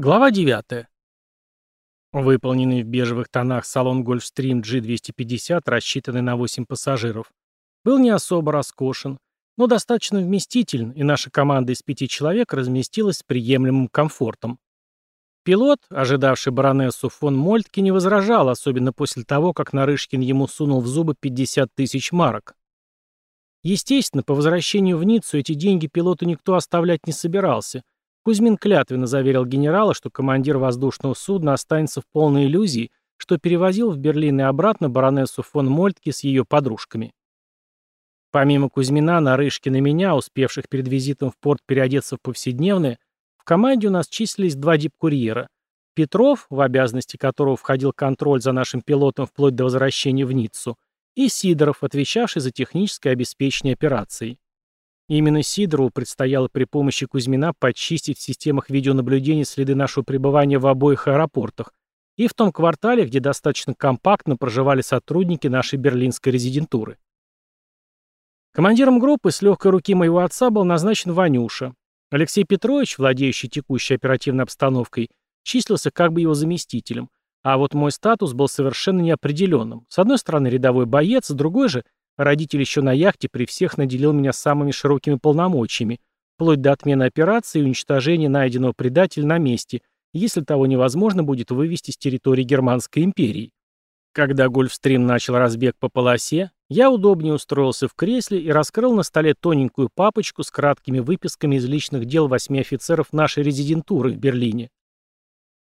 Глава 9. Выполненный в бежевых тонах салон Gulfstream G250, рассчитанный на 8 пассажиров, был не особо роскошен, но достаточно вместителен, и наша команда из пяти человек разместилась с приемлемым комфортом. Пилот, ожидавший баронессу фон Мольтке, не возражал, особенно после того, как Нарышкин ему сунул в зубы 50 тысяч марок. Естественно, по возвращению в Ниццу эти деньги пилоту никто оставлять не собирался – Кузьмин клятвенно заверил генерала, что командир воздушного судна останется в полной иллюзии, что перевозил в Берлин и обратно баронессу фон Мольтке с ее подружками. Помимо Кузьмина, Нарышкина и меня, успевших перед визитом в порт переодеться в повседневное, в команде у нас числились два дипкурьера. Петров, в обязанности которого входил контроль за нашим пилотом вплоть до возвращения в Ниццу, и Сидоров, отвечавший за техническое обеспечение операции. Именно Сидорову предстояло при помощи Кузьмина подчистить в системах видеонаблюдения следы нашего пребывания в обоих аэропортах и в том квартале, где достаточно компактно проживали сотрудники нашей берлинской резидентуры. Командиром группы с легкой руки моего отца был назначен Ванюша. Алексей Петрович, владеющий текущей оперативной обстановкой, числился как бы его заместителем, а вот мой статус был совершенно неопределенным. С одной стороны рядовой боец, с другой же Родитель еще на яхте при всех наделил меня самыми широкими полномочиями, вплоть до отмены операции и уничтожения найденного предателя на месте, если того невозможно будет вывести с территории Германской империи. Когда Гольфстрим начал разбег по полосе, я удобнее устроился в кресле и раскрыл на столе тоненькую папочку с краткими выписками из личных дел восьми офицеров нашей резидентуры в Берлине.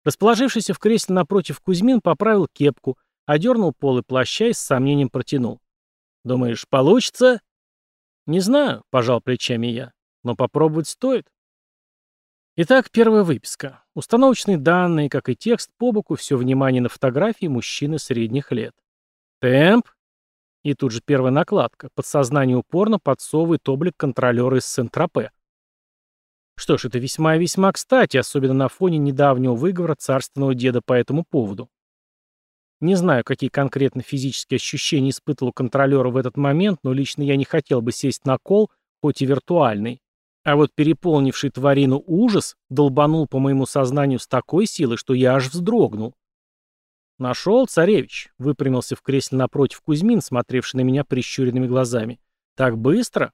Расположившийся в кресле напротив Кузьмин поправил кепку, одернул полы плаща и с сомнением протянул. Думаешь, получится? Не знаю, пожал плечами я, но попробовать стоит. Итак, первая выписка. Установочные данные, как и текст, по боку, все внимание на фотографии мужчины средних лет. Темп. И тут же первая накладка. Подсознание упорно подсовывает облик контролера из Сент-Тропе. Что ж, это весьма и весьма кстати, особенно на фоне недавнего выговора царственного деда по этому поводу. Не знаю, какие конкретно физические ощущения испытывал контролер в этот момент, но лично я не хотел бы сесть на кол, хоть и виртуальный. А вот переполнивший тварину ужас долбанул по моему сознанию с такой силой, что я аж вздрогнул. «Нашел, царевич», — выпрямился в кресле напротив Кузьмин, смотревший на меня прищуренными глазами. «Так быстро?»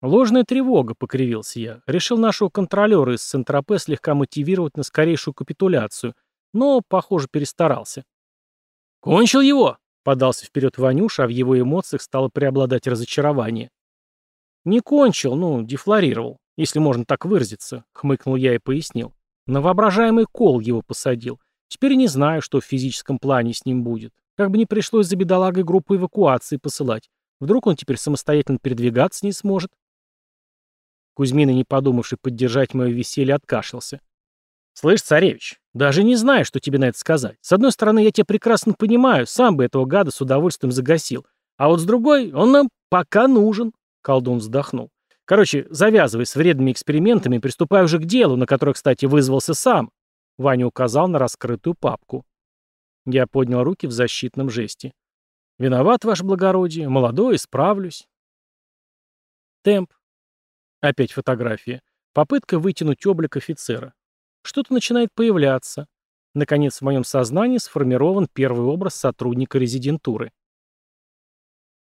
«Ложная тревога», — покривился я. Решил нашего контролера из Сент-Тропе слегка мотивировать на скорейшую капитуляцию, но, похоже, перестарался. «Кончил его!» — подался вперед Ванюша, а в его эмоциях стало преобладать разочарование. «Не кончил, ну, дефлорировал, если можно так выразиться», — хмыкнул я и пояснил. «На воображаемый кол его посадил. Теперь не знаю, что в физическом плане с ним будет. Как бы не пришлось за бедолагой группу эвакуации посылать. Вдруг он теперь самостоятельно передвигаться не сможет?» Кузьмина, не подумавший поддержать мое веселье, откашлялся. «Слышь, царевич, даже не знаю, что тебе на это сказать. С одной стороны, я тебя прекрасно понимаю, сам бы этого гада с удовольствием загасил. А вот с другой, он нам пока нужен», — колдун вздохнул. «Короче, завязывай с вредными экспериментами и приступай уже к делу, на которое, кстати, вызвался сам», — Ваня указал на раскрытую папку. Я поднял руки в защитном жесте. «Виноват, ваше благородие, молодой, исправлюсь». Темп. Опять фотография. Попытка вытянуть облик офицера. Что-то начинает появляться. Наконец, в моем сознании сформирован первый образ сотрудника резидентуры.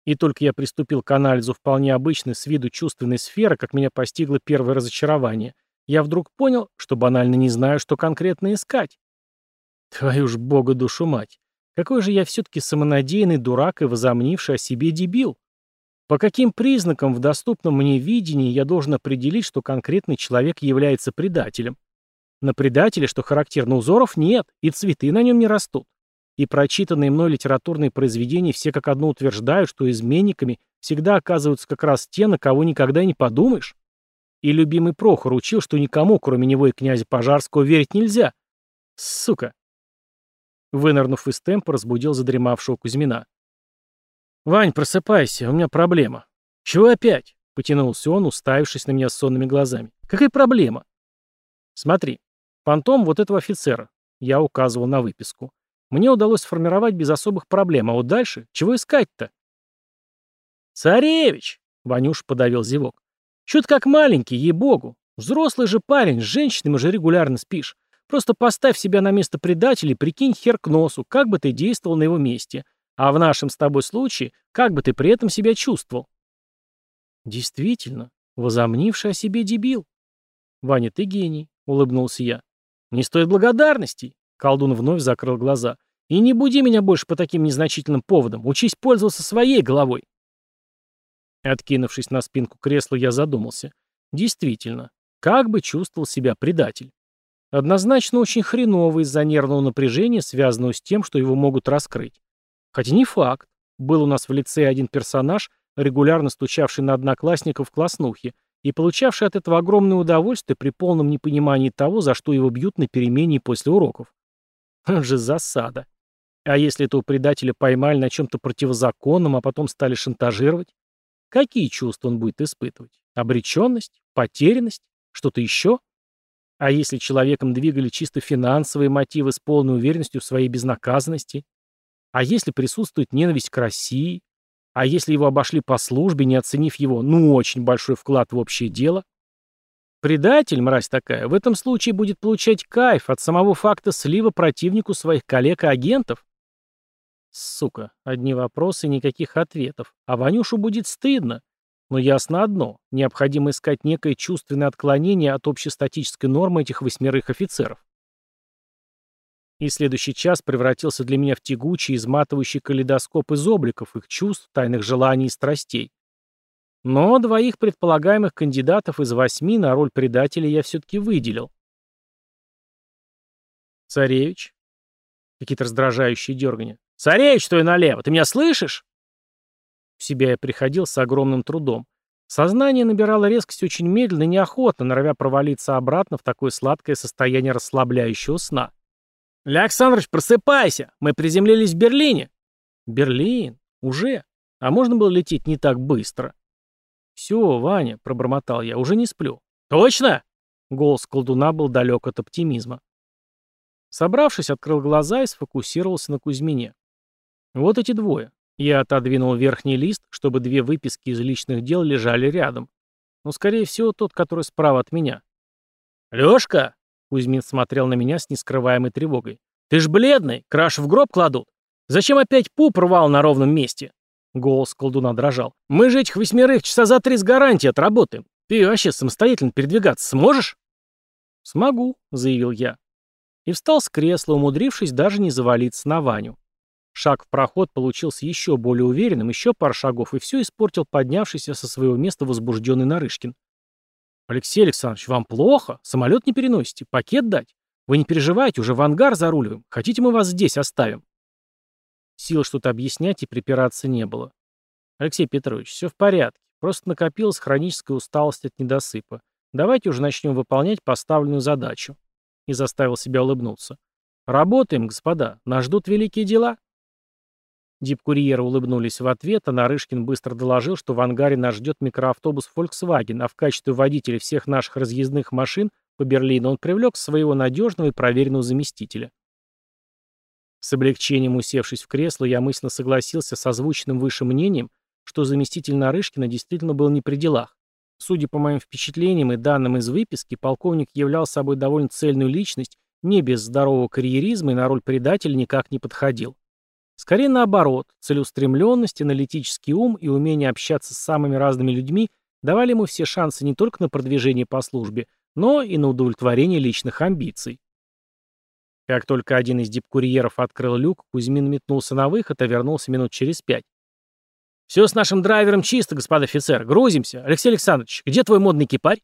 И только я приступил к анализу вполне обычной с виду чувственной сферы, как меня постигло первое разочарование, я вдруг понял, что банально не знаю, что конкретно искать. Твою ж бога душу мать. Какой же я все-таки самонадеянный дурак и возомнивший о себе дебил. По каким признакам в доступном мне видении я должен определить, что конкретный человек является предателем? На предателе, что характерно, узоров нет, и цветы на нем не растут. И прочитанные мной литературные произведения все как одно утверждают, что изменниками всегда оказываются как раз те, на кого никогда не подумаешь. И любимый Прохор учил, что никому, кроме него и князя Пожарского, верить нельзя. Сука. Вынырнув из темпа, разбудил задремавшего Кузьмина. «Вань, просыпайся, у меня проблема». «Чего опять?» — потянулся он, уставившись на меня сонными глазами. «Какая проблема?» «Смотри, Фантом вот этого офицера. Я указывал на выписку. Мне удалось сформировать без особых проблем, а вот дальше чего искать-то? «Царевич!» — Ванюш подавил зевок. «Чё ты как маленький, ей-богу! Взрослый же парень, с женщинами уже регулярно спишь. Просто поставь себя на место предателя прикинь хер к носу, как бы ты действовал на его месте. А в нашем с тобой случае, как бы ты при этом себя чувствовал? Действительно, возомнивший о себе дебил. Ваня, ты гений, улыбнулся я. Не стоит благодарностей. Колдун вновь закрыл глаза. И не буди меня больше по таким незначительным поводам. Учись пользоваться своей головой. Откинувшись на спинку кресла, я задумался. Действительно, как бы чувствовал себя предатель? Однозначно очень хреново из-за нервного напряжения, связанного с тем, что его могут раскрыть. Хотя не факт. Был у нас в лице один персонаж, регулярно стучавший на одноклассников в класснухе, и получавший от этого огромное удовольствие при полном непонимании того, за что его бьют на перемене после уроков. Он же засада. А если этого предателя поймали на чем-то противозаконном, а потом стали шантажировать? Какие чувства он будет испытывать? Обреченность? Потерянность? Что-то еще? А если человеком двигали чисто финансовые мотивы с полной уверенностью в своей безнаказанности? А если присутствует ненависть к России? А если его обошли по службе, не оценив его, ну, очень большой вклад в общее дело? Предатель, мразь такая, в этом случае будет получать кайф от самого факта слива противнику своих коллег и агентов. Сука, одни вопросы, никаких ответов. А Ванюшу будет стыдно. Но ясно одно, необходимо искать некое чувственное отклонение от общестатической нормы этих восьмерых офицеров. И следующий час превратился для меня в тягучий, изматывающий калейдоскоп из обликов, их чувств, тайных желаний и страстей. Но двоих предполагаемых кандидатов из восьми на роль предателя я все-таки выделил. «Царевич?» Какие-то раздражающие дергания. «Царевич, стой налево! Ты меня слышишь?» В себя я приходил с огромным трудом. Сознание набирало резкость очень медленно и неохотно, норовя провалиться обратно в такое сладкое состояние расслабляющего сна. «Александрович, просыпайся! Мы приземлились в Берлине!» «Берлин? Уже? А можно было лететь не так быстро?» «Все, Ваня», — пробормотал я, — «уже не сплю». «Точно?» — голос колдуна был далек от оптимизма. Собравшись, открыл глаза и сфокусировался на Кузьмине. Вот эти двое. Я отодвинул верхний лист, чтобы две выписки из личных дел лежали рядом. Но, скорее всего, тот, который справа от меня. «Лёшка!» — Кузьмин смотрел на меня с нескрываемой тревогой. «Ты ж бледный! Краш в гроб кладут! Зачем опять пуп рвал на ровном месте?» Голос колдуна дрожал. «Мы же этих восьмерых часа за три с гарантией отработаем. Ты вообще самостоятельно передвигаться сможешь?» «Смогу», — заявил я. И встал с кресла, умудрившись даже не завалиться на Ваню. Шаг в проход получился еще более уверенным, еще пар шагов, и все испортил поднявшийся со своего места возбужденный Нарышкин. «Алексей Александрович, вам плохо? Самолет не переносите? Пакет дать? Вы не переживайте, уже в ангар заруливаем. Хотите, мы вас здесь оставим?» Сил что-то объяснять и припираться не было. «Алексей Петрович, все в порядке. Просто накопилась хроническая усталость от недосыпа. Давайте уже начнем выполнять поставленную задачу». И заставил себя улыбнуться. «Работаем, господа. Нас ждут великие дела». Дипкурьеры улыбнулись в ответ, а Нарышкин быстро доложил, что в ангаре нас ждет микроавтобус Volkswagen, а в качестве водителя всех наших разъездных машин по Берлину он привлек своего надежного и проверенного заместителя. С облегчением усевшись в кресло, я мысленно согласился с озвученным выше мнением, что заместитель Нарышкина действительно был не при делах. Судя по моим впечатлениям и данным из выписки, полковник являл собой довольно цельную личность, не без здорового карьеризма и на роль предателя никак не подходил. Скорее наоборот, целеустремленность, аналитический ум и умение общаться с самыми разными людьми давали ему все шансы не только на продвижение по службе, но и на удовлетворение личных амбиций. Как только один из дипкурьеров открыл люк, Кузьмин метнулся на выход, а вернулся минут через пять. «Все с нашим драйвером чисто, господин офицер. Грузимся. Алексей Александрович, где твой модный кипарь?»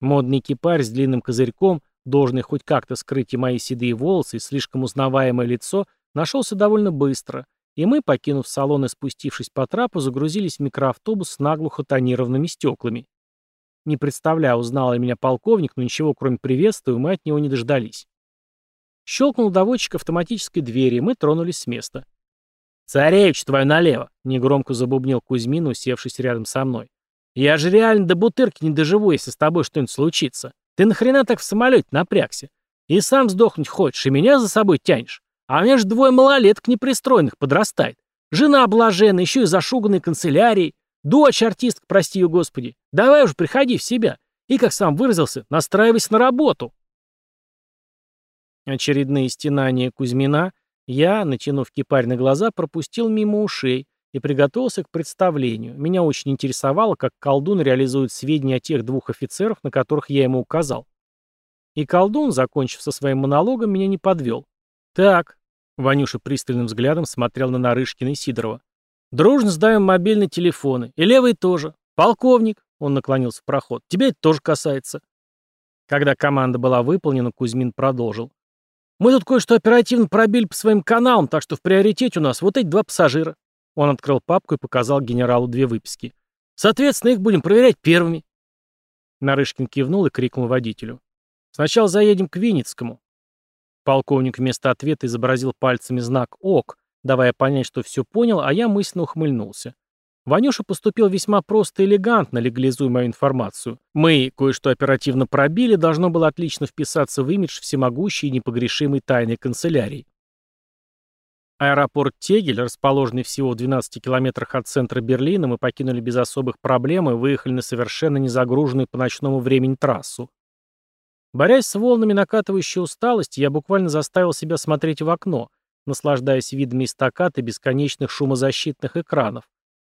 Модный кипарь с длинным козырьком, должный хоть как-то скрыть и мои седые волосы, и слишком узнаваемое лицо, Нашелся довольно быстро, и мы, покинув салон и спустившись по трапу, загрузились в микроавтобус с наглухо тонированными стеклами. Не представляю, узнал ли меня полковник, но ничего кроме приветствия мы от него не дождались. Щелкнул доводчик автоматической двери, и мы тронулись с места. «Царевич, твою налево!» — негромко забубнил Кузьмин, усевшись рядом со мной. «Я же реально до бутырки не доживу, если с тобой что-нибудь случится. Ты нахрена так в самолете напрягся? И сам сдохнуть хочешь, и меня за собой тянешь? А у меня же двое малолеток непристроенных подрастает. Жена блаженная, еще и зашуганной канцелярией. Дочь артистка, прости ее господи. Давай уже приходи в себя. И, как сам выразился, настраивайся на работу. Очередные стенания Кузьмина я, натянув кипарь на глаза, пропустил мимо ушей и приготовился к представлению. Меня очень интересовало, как колдун реализует сведения о тех двух офицерах, на которых я ему указал. И колдун, закончив со своим монологом, меня не подвел. «Так», — Ванюша пристальным взглядом смотрел на Нарышкина и Сидорова. «Дружно сдаем мобильные телефоны. И левый тоже. Полковник», — он наклонился в проход, — «тебя это тоже касается». Когда команда была выполнена, Кузьмин продолжил. «Мы тут кое-что оперативно пробили по своим каналам, так что в приоритете у нас вот эти два пассажира». Он открыл папку и показал генералу две выписки. «Соответственно, их будем проверять первыми». Нарышкин кивнул и крикнул водителю. «Сначала заедем к Винницкому». Полковник вместо ответа изобразил пальцами знак «ОК», давая понять, что все понял, а я мысленно ухмыльнулся. Ванюша поступил весьма просто и элегантно, легализуя мою информацию. Мы кое-что оперативно пробили, должно было отлично вписаться в имидж всемогущей и непогрешимой тайной канцелярии. Аэропорт Тегель, расположенный всего в 12 километрах от центра Берлина, мы покинули без особых проблем и выехали на совершенно незагруженную по ночному времени трассу. Борясь с волнами накатывающей усталости, я буквально заставил себя смотреть в окно, наслаждаясь видами эстакад бесконечных шумозащитных экранов,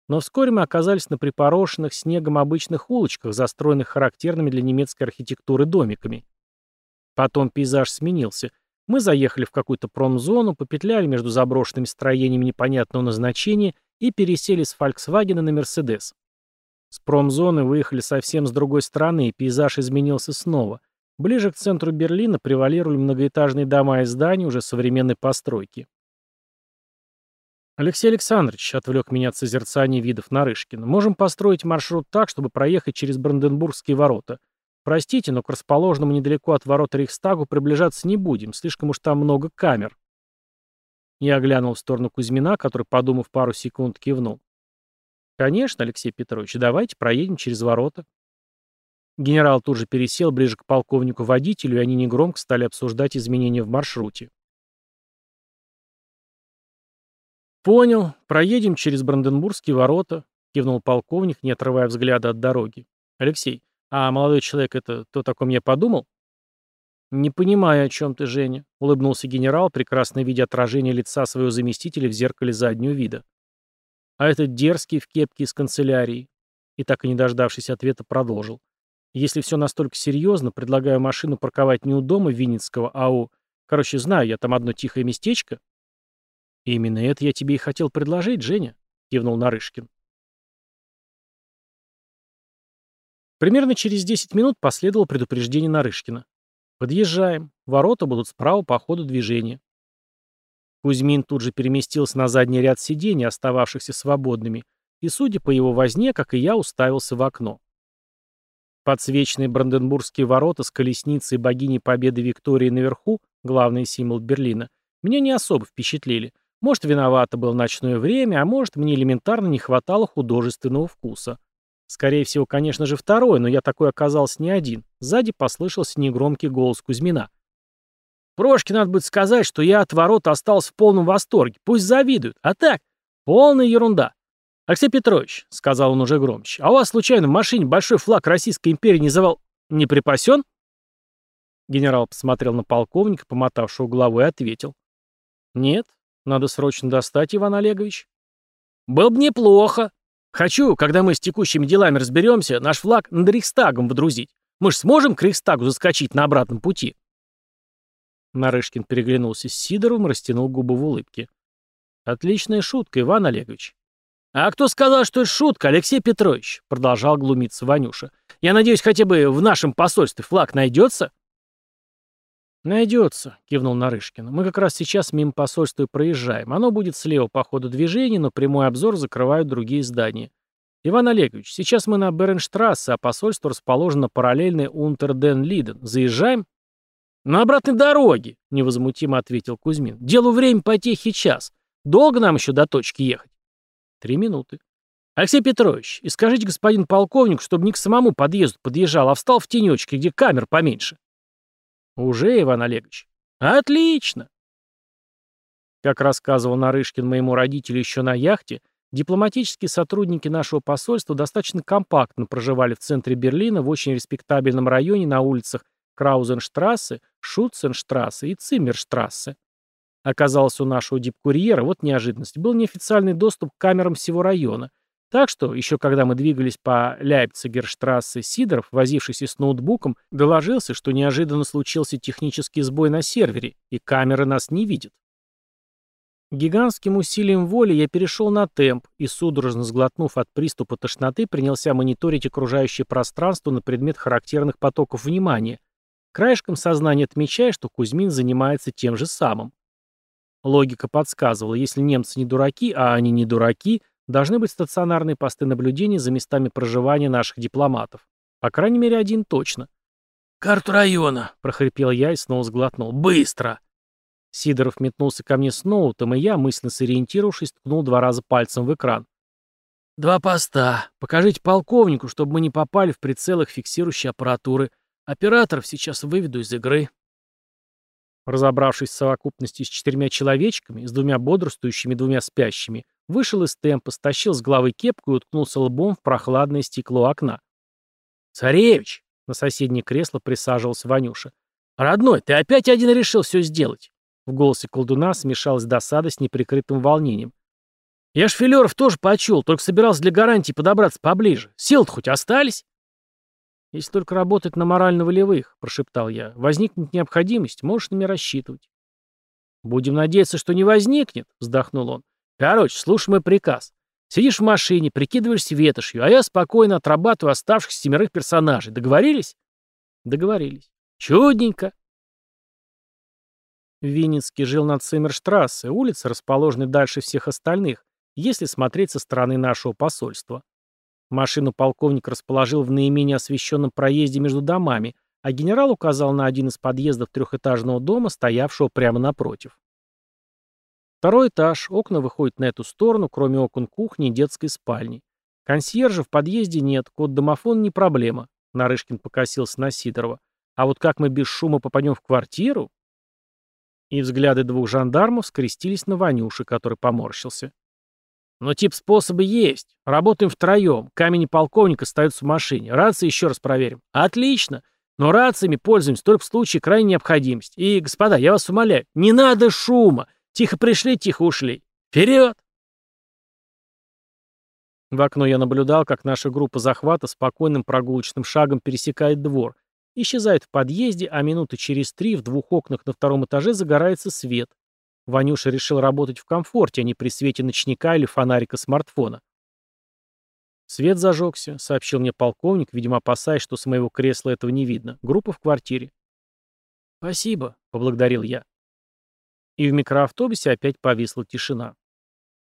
но вскоре мы оказались на припорошенных снегом обычных улочках, застроенных характерными для немецкой архитектуры домиками. Потом пейзаж сменился. Мы заехали в какую-то промзону, попетляли между заброшенными строениями непонятного назначения и пересели с «Фольксвагена» на «Мерседес». С промзоны выехали совсем с другой стороны, и пейзаж изменился снова. Ближе к центру Берлина превалировали многоэтажные дома и здания уже современной постройки. «Алексей Александрович», — отвлек меня от созерцания видов Нарышкина, «можем построить маршрут так, чтобы проехать через Бранденбургские ворота. Простите, но к расположенному недалеко от ворот Рейхстагу приближаться не будем, слишком уж там много камер». Я глянул в сторону Кузьмина, который, подумав пару секунд, кивнул. «Конечно, Алексей Петрович, давайте проедем через ворота». Генерал тут же пересел ближе к полковнику-водителю, и они негромко стали обсуждать изменения в маршруте. «Понял. Проедем через Бранденбургские ворота», — кивнул полковник, не отрывая взгляда от дороги. «Алексей, а молодой человек — это то, о ком я подумал?» «Не понимаю, о чем ты, Женя», — улыбнулся генерал, прекрасно видя отражение лица своего заместителя в зеркале заднего вида. «А этот дерзкий в кепке из канцелярии?» И так и не дождавшись ответа, продолжил. «Если все настолько серьезно, предлагаю машину парковать не у дома Винницкого, а у... Короче, знаю я там одно тихое местечко, «Именно это я тебе и хотел предложить, Женя», — кивнул Нарышкин. Примерно через 10 минут последовало предупреждение Нарышкина. «Подъезжаем. Ворота будут справа по ходу движения». Кузьмин тут же переместился на задний ряд сидений, остававшихся свободными, и, судя по его возне, как и я, уставился в окно. Подсвеченные Бранденбургские ворота с колесницей богини Победы Виктории наверху, главный символ Берлина, меня не особо впечатлили — может, виновато было ночное время, а может, мне элементарно не хватало художественного вкуса. Скорее всего, конечно же, второе, но я такой оказался не один. Сзади послышался негромкий голос Кузьмина. Прошке надо будет сказать, что я от ворот остался в полном восторге. Пусть завидуют. А так, полная ерунда. Алексей Петрович, — сказал он уже громче, — а у вас случайно в машине большой флаг Российской империи не завал... не припасен? Генерал посмотрел на полковника, помотавшего головой, и ответил. Нет, надо срочно достать, Иван Олегович. Было бы неплохо. Хочу, когда мы с текущими делами разберемся, наш флаг над Рейхстагом водрузить. Мы ж сможем к Рейхстагу заскочить на обратном пути. Нарышкин переглянулся с Сидоровым, растянул губы в улыбке. «Отличная шутка, Иван Олегович». «А кто сказал, что это шутка, Алексей Петрович?» Продолжал глумиться Ванюша. «Я надеюсь, хотя бы в нашем посольстве флаг найдется?» «Найдется», — кивнул Нарышкин. «Мы как раз сейчас мимо посольства и проезжаем. Оно будет слева по ходу движения, но прямой обзор закрывают другие здания. Иван Олегович, сейчас мы на Беренштрассе, а посольство расположено параллельно Унтерден-Лиден. Заезжаем?» «На обратной дороге», — невозмутимо ответил Кузьмин. «Делу время потехи час. Долго нам еще до точки ехать?» «Три минуты». «Алексей Петрович, и скажите господин полковник, чтобы не к самому подъезду подъезжал, а встал в тенечке, где камер поменьше». «Уже, Иван Олегович?» «Отлично!» Как рассказывал Нарышкин моему родителю еще на яхте, дипломатические сотрудники нашего посольства достаточно компактно проживали в центре Берлина в очень респектабельном районе на улицах Краузенштрассе, Шутценштрассе и Циммерштрассе. Оказалось, у нашего дипкурьера, вот неожиданность, был неофициальный доступ к камерам всего района. Так что, еще когда мы двигались по Ляйпцигерштрассе, Сидоров, возившийся с ноутбуком, доложился, что неожиданно случился технический сбой на сервере, и камеры нас не видят. Гигантским усилием воли я перешел на темп и, судорожно сглотнув от приступа тошноты, принялся мониторить окружающее пространство на предмет характерных потоков внимания, краешком сознания отмечая, что Кузьмин занимается тем же самым. Логика подсказывала, если немцы не дураки, а они не дураки, должны быть стационарные посты наблюдения за местами проживания наших дипломатов. По крайней мере, один точно. «Карту района!» — прохрипел я и снова сглотнул. «Быстро!» Сидоров метнулся ко мне с ноутом, и я, мысленно сориентировавшись, ткнул два раза пальцем в экран. «Два поста. Покажите полковнику, чтобы мы не попали в прицел их фиксирующей аппаратуры. Операторов сейчас выведу из игры». Разобравшись в совокупности с четырьмя человечками, с двумя бодрствующими двумя спящими, вышел из темпа, стащил с головы кепку и уткнулся лбом в прохладное стекло окна. «Царевич!» — на соседнее кресло присаживался Ванюша. «Родной, ты опять один решил все сделать?» В голосе колдуна смешалась досада с неприкрытым волнением. «Я ж Филеров тоже почул, только собирался для гарантии подобраться поближе. Сил-то хоть остались?» «Если только работать на морально-волевых», — прошептал я. «Возникнет необходимость, можешь на меня рассчитывать». «Будем надеяться, что не возникнет», — вздохнул он. «Короче, слушай мой приказ. Сидишь в машине, прикидываешься ветошью, а я спокойно отрабатываю оставшихся семерых персонажей. Договорились?» «Договорились». «Чудненько». Винницкий жил на Циммерштрассе, улице, расположенной дальше всех остальных, если смотреть со стороны нашего посольства. Машину полковник расположил в наименее освещенном проезде между домами, а генерал указал на один из подъездов трехэтажного дома, стоявшего прямо напротив. Второй этаж, окна выходят на эту сторону, кроме окон кухни и детской спальни. Консьержа в подъезде нет, код домофона не проблема. Нарышкин покосился на Сидорова. А вот как мы без шума попадем в квартиру? И взгляды двух жандармов скрестились на Ванюше, который поморщился. Но тип способа есть. Работаем втроем. Камень и полковник остаются в машине. Рации еще раз проверим. Отлично. Но рациями пользуемся только в случае крайней необходимости. И, господа, я вас умоляю, не надо шума. Тихо пришли, тихо ушли. Вперед! В окно я наблюдал, как наша группа захвата спокойным прогулочным шагом пересекает двор, исчезает в подъезде, а минуты через три в двух окнах на втором этаже загорается свет. Ванюша решил работать в комфорте, а не при свете ночника или фонарика смартфона. «Свет зажегся», — сообщил мне полковник, видимо, опасаясь, что с моего кресла этого не видно. «Группа в квартире». «Спасибо», — поблагодарил я. И в микроавтобусе опять повисла тишина.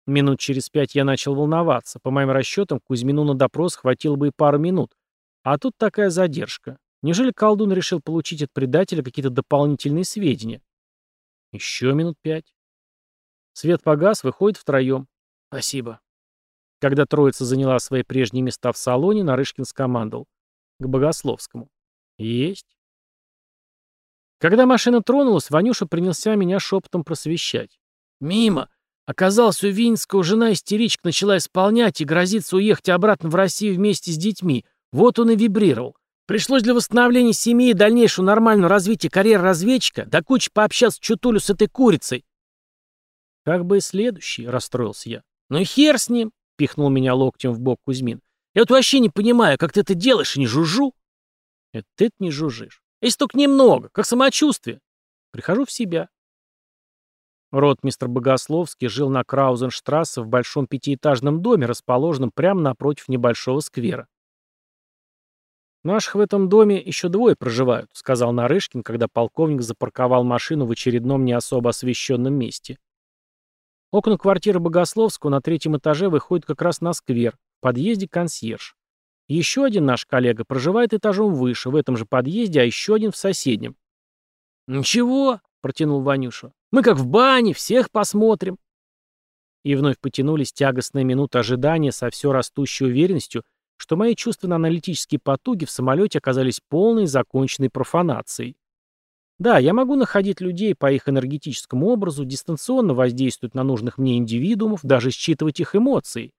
Минут через пять я начал волноваться. По моим расчетам, Кузьмину на допрос хватило бы и пару минут. А тут такая задержка. Неужели колдун решил получить от предателя какие-то дополнительные сведения? Еще минут пять. Свет погас, выходит втроем. Спасибо. Когда троица заняла свои прежние места в салоне, Нарышкин скомандовал. К Богословскому. Есть. Когда машина тронулась, Ванюша принялся меня шепотом просвещать. Мимо. Оказалось, у Винского жена истеричка начала исполнять и грозится уехать обратно в Россию вместе с детьми. Вот он и вибрировал. Пришлось для восстановления семьи и дальнейшего нормального развития карьеры разведчика до кучи пообщаться чутулю с этой курицей. Как бы и следующий, расстроился я. Ну и хер с ним, пихнул меня локтем в бок Кузьмин. Я вот вообще не понимаю, как ты это делаешь и не жужжу. Это ты не жужжишь. Если только немного, как самочувствие. Прихожу в себя. Рот мистер Богословский жил на Краузенштрассе в большом пятиэтажном доме, расположенном прямо напротив небольшого сквера. «Наших в этом доме еще двое проживают», — сказал Нарышкин, когда полковник запарковал машину в очередном не особо освещенном месте. Окна квартиры Богословского на третьем этаже выходят как раз на сквер, в подъезде консьерж. Еще один наш коллега проживает этажом выше, в этом же подъезде, а еще один в соседнем. «Ничего», — протянул Ванюша, — «мы как в бане, всех посмотрим». И вновь потянулись тягостные минуты ожидания со все растущей уверенностью, что мои чувственно-аналитические потуги в самолете оказались полной законченной профанацией. Да, я могу находить людей по их энергетическому образу, дистанционно воздействовать на нужных мне индивидуумов, даже считывать их эмоции.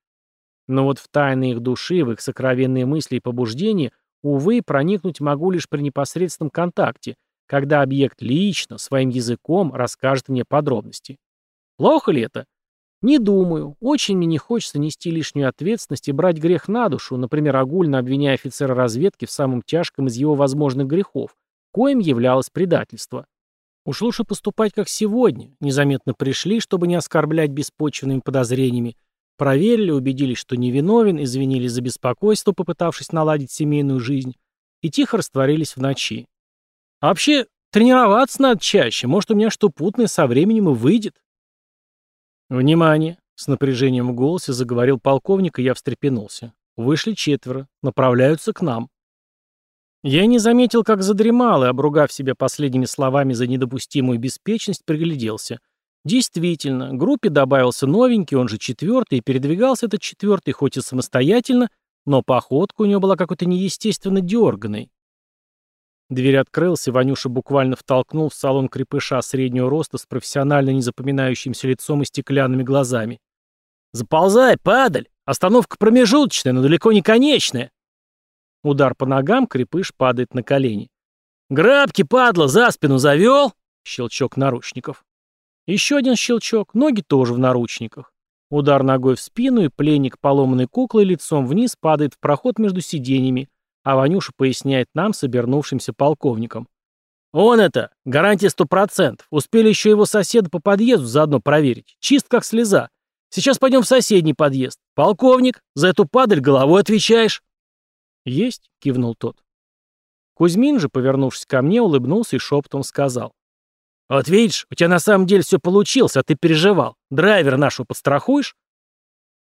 Но вот в тайны их души, в их сокровенные мысли и побуждения, увы, проникнуть могу лишь при непосредственном контакте, когда объект лично, своим языком расскажет мне подробности. Плохо ли это? Не думаю. Очень мне не хочется нести лишнюю ответственность и брать грех на душу, например, огульно обвиняя офицера разведки в самом тяжком из его возможных грехов, коим являлось предательство. Уж лучше поступать как сегодня. Незаметно пришли, чтобы не оскорблять беспочвенными подозрениями, проверили, убедились, что невиновен, извинились за беспокойство, попытавшись наладить семейную жизнь, и тихо растворились в ночи. А вообще, тренироваться надо чаще, может, у меня что путное со временем и выйдет. «Внимание!» — с напряжением в голосе заговорил полковник, и я встрепенулся. «Вышли четверо. Направляются к нам». Я не заметил, как задремал, и, обругав себя последними словами за недопустимую беспечность, пригляделся. Действительно, группе добавился новенький, он же четвертый, и передвигался этот четвертый, хоть и самостоятельно, но походка у него была какой-то неестественно дерганой. Дверь открылась, и Ванюша буквально втолкнул в салон крепыша среднего роста с профессионально незапоминающимся лицом и стеклянными глазами. «Заползай, падаль! Остановка промежуточная, но далеко не конечная!» Удар по ногам, крепыш падает на колени. «Грабки, падла, за спину завел!» Щелчок наручников. Еще один щелчок, ноги тоже в наручниках. Удар ногой в спину, и пленник поломанной куклой лицом вниз падает в проход между сиденьями, а Ванюша поясняет нам с обернувшимся полковником. «Он это! Гарантия сто процентов. Успели еще его соседа по подъезду заодно проверить. Чист как слеза. Сейчас пойдем в соседний подъезд. Полковник, за эту падаль головой отвечаешь». «Есть», — кивнул тот. Кузьмин же, повернувшись ко мне, улыбнулся и шепотом сказал. «Вот видишь, у тебя на самом деле все получилось, а ты переживал. Драйвер нашего подстрахуешь?»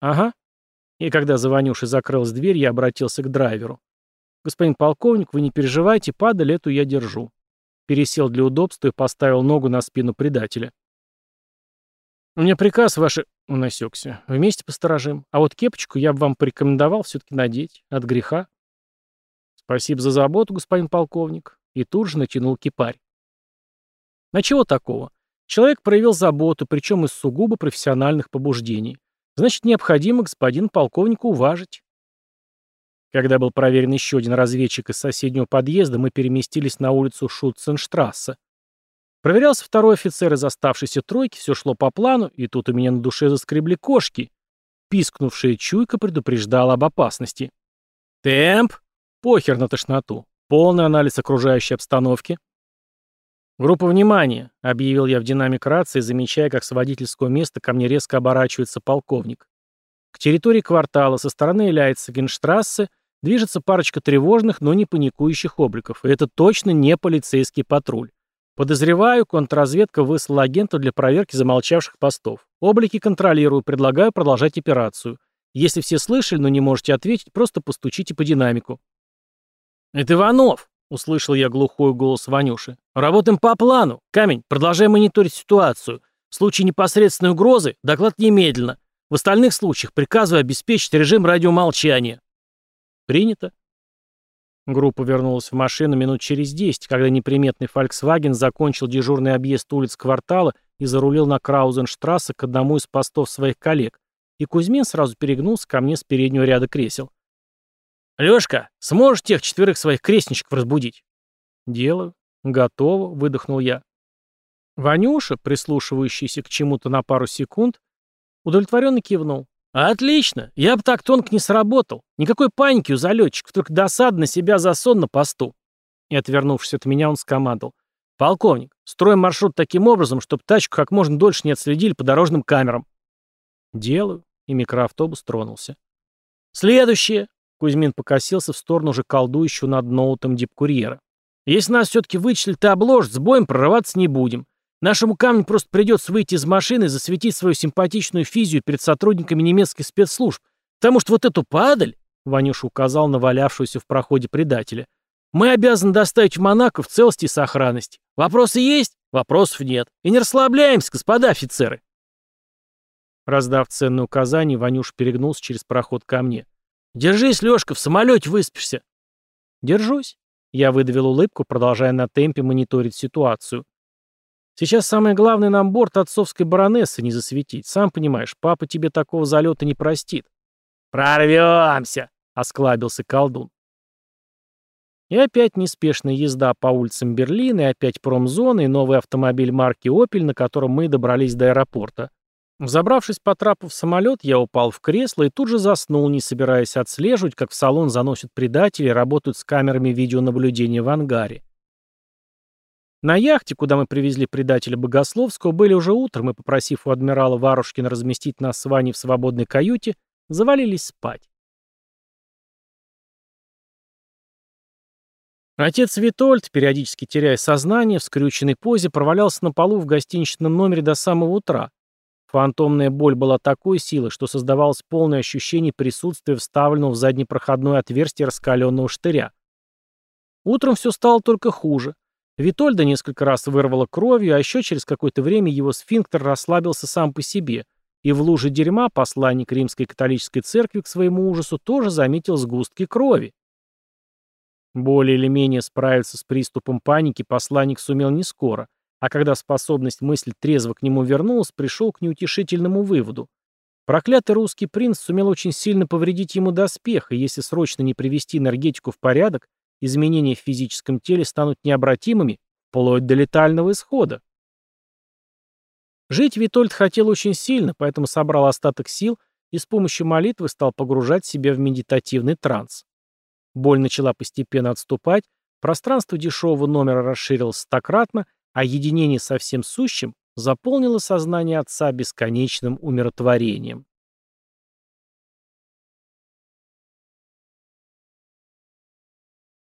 «Ага». И когда за Ванюшей закрылась дверь, я обратился к драйверу. «Господин полковник, вы не переживайте, падаль эту я держу». Пересел для удобства и поставил ногу на спину предателя. «У меня приказ ваше...» — он осекся. «Вместе посторожим. А вот кепочку я бы вам порекомендовал все-таки надеть. От греха». «Спасибо за заботу, господин полковник». И тут же натянул кипарь. На чего такого? Человек проявил заботу, причем из сугубо профессиональных побуждений. Значит, необходимо господин полковнику уважить. Когда был проверен еще один разведчик из соседнего подъезда, мы переместились на улицу Шутценштрассе. Проверялся второй офицер из оставшейся тройки, все шло по плану, и тут у меня на душе заскребли кошки. Пискнувшая чуйка предупреждала об опасности. «Темп! Похер на тошноту. Полный анализ окружающей обстановки». «Группа внимания», — объявил я в динамик рации, замечая, как с водительского места ко мне резко оборачивается полковник. К территории квартала со стороны Ляйцегенштрассе Движется парочка тревожных, но не паникующих обликов. И это точно не полицейский патруль. Подозреваю, контрразведка выслала агента для проверки замолчавших постов. Облики контролирую, предлагаю продолжать операцию. Если все слышали, но не можете ответить, просто постучите по динамику. «Это Иванов!» — услышал я глухой голос Ванюши. «Работаем по плану. Камень, продолжаем мониторить ситуацию. В случае непосредственной угрозы доклад немедленно. В остальных случаях приказываю обеспечить режим радиомолчания». Принято. Группа вернулась в машину минут через десять, когда неприметный Volkswagen закончил дежурный объезд улиц квартала и зарулил на Краузенштрассе к одному из постов своих коллег, и Кузьмин сразу перегнулся ко мне с переднего ряда кресел. «Лёшка, сможешь тех четверых своих крестничков разбудить?» «Делаю. Готово», — выдохнул я. Ванюша, прислушивающийся к чему-то на пару секунд, удовлетворенно кивнул. «Отлично! Я бы так тонко не сработал. Никакой паники у залетчиков, только досада на себя за сон на посту». И, отвернувшись от меня, он скомандовал. «Полковник, строим маршрут таким образом, чтобы тачку как можно дольше не отследили по дорожным камерам». «Делаю». И микроавтобус тронулся. «Следующее!» Кузьмин покосился в сторону уже колдующего над ноутом дипкурьера. «Если нас все-таки вычислят и обложат, с боем прорываться не будем. Нашему камню просто придется выйти из машины и засветить свою симпатичную физию перед сотрудниками немецких спецслужб, потому что вот эту падаль, Ванюша указал на валявшуюся в проходе предателя, мы обязаны доставить в Монако в целости и сохранности. Вопросы есть? Вопросов нет. И не расслабляемся, господа офицеры. Раздав ценные указания, Ванюш перегнулся через проход ко мне. «Держись, Лёшка, в самолете выспишься». «Держусь». Я выдавил улыбку, продолжая на темпе мониторить ситуацию. Сейчас самое главное нам борт отцовской баронессы не засветить. Сам понимаешь, папа тебе такого залета не простит. «Прорвемся!» — осклабился колдун. И опять неспешная езда по улицам Берлина, и опять промзона, и новый автомобиль марки «Опель», на котором мы добрались до аэропорта. Взобравшись по трапу в самолет, я упал в кресло и тут же заснул, не собираясь отслеживать, как в салон заносят предатели работают с камерами видеонаблюдения в ангаре. На яхте, куда мы привезли предателя Богословского, были уже утром и, попросив у адмирала Варушкина разместить нас с Ваней в свободной каюте, завалились спать. Отец Витольд, периодически теряя сознание, в скрюченной позе провалялся на полу в гостиничном номере до самого утра, Фантомная боль была такой силы, что создавалось полное ощущение присутствия вставленного в заднепроходное отверстие раскаленного штыря. Утром все стало только хуже. Витольда несколько раз вырвало кровью, а еще через какое-то время его сфинктер расслабился сам по себе, и в луже дерьма посланник римской католической церкви к своему ужасу тоже заметил сгустки крови. Более или менее справиться с приступом паники посланник сумел не скоро – а когда способность мыслить трезво к нему вернулась, пришел к неутешительному выводу. Проклятый русский принц сумел очень сильно повредить ему доспех, и если срочно не привести энергетику в порядок, изменения в физическом теле станут необратимыми, вплоть до летального исхода. Жить Витольд хотел очень сильно, поэтому собрал остаток сил и с помощью молитвы стал погружать себя в медитативный транс. Боль начала постепенно отступать, пространство дешевого номера расширилось стократно, а единение со всем сущим заполнило сознание отца бесконечным умиротворением.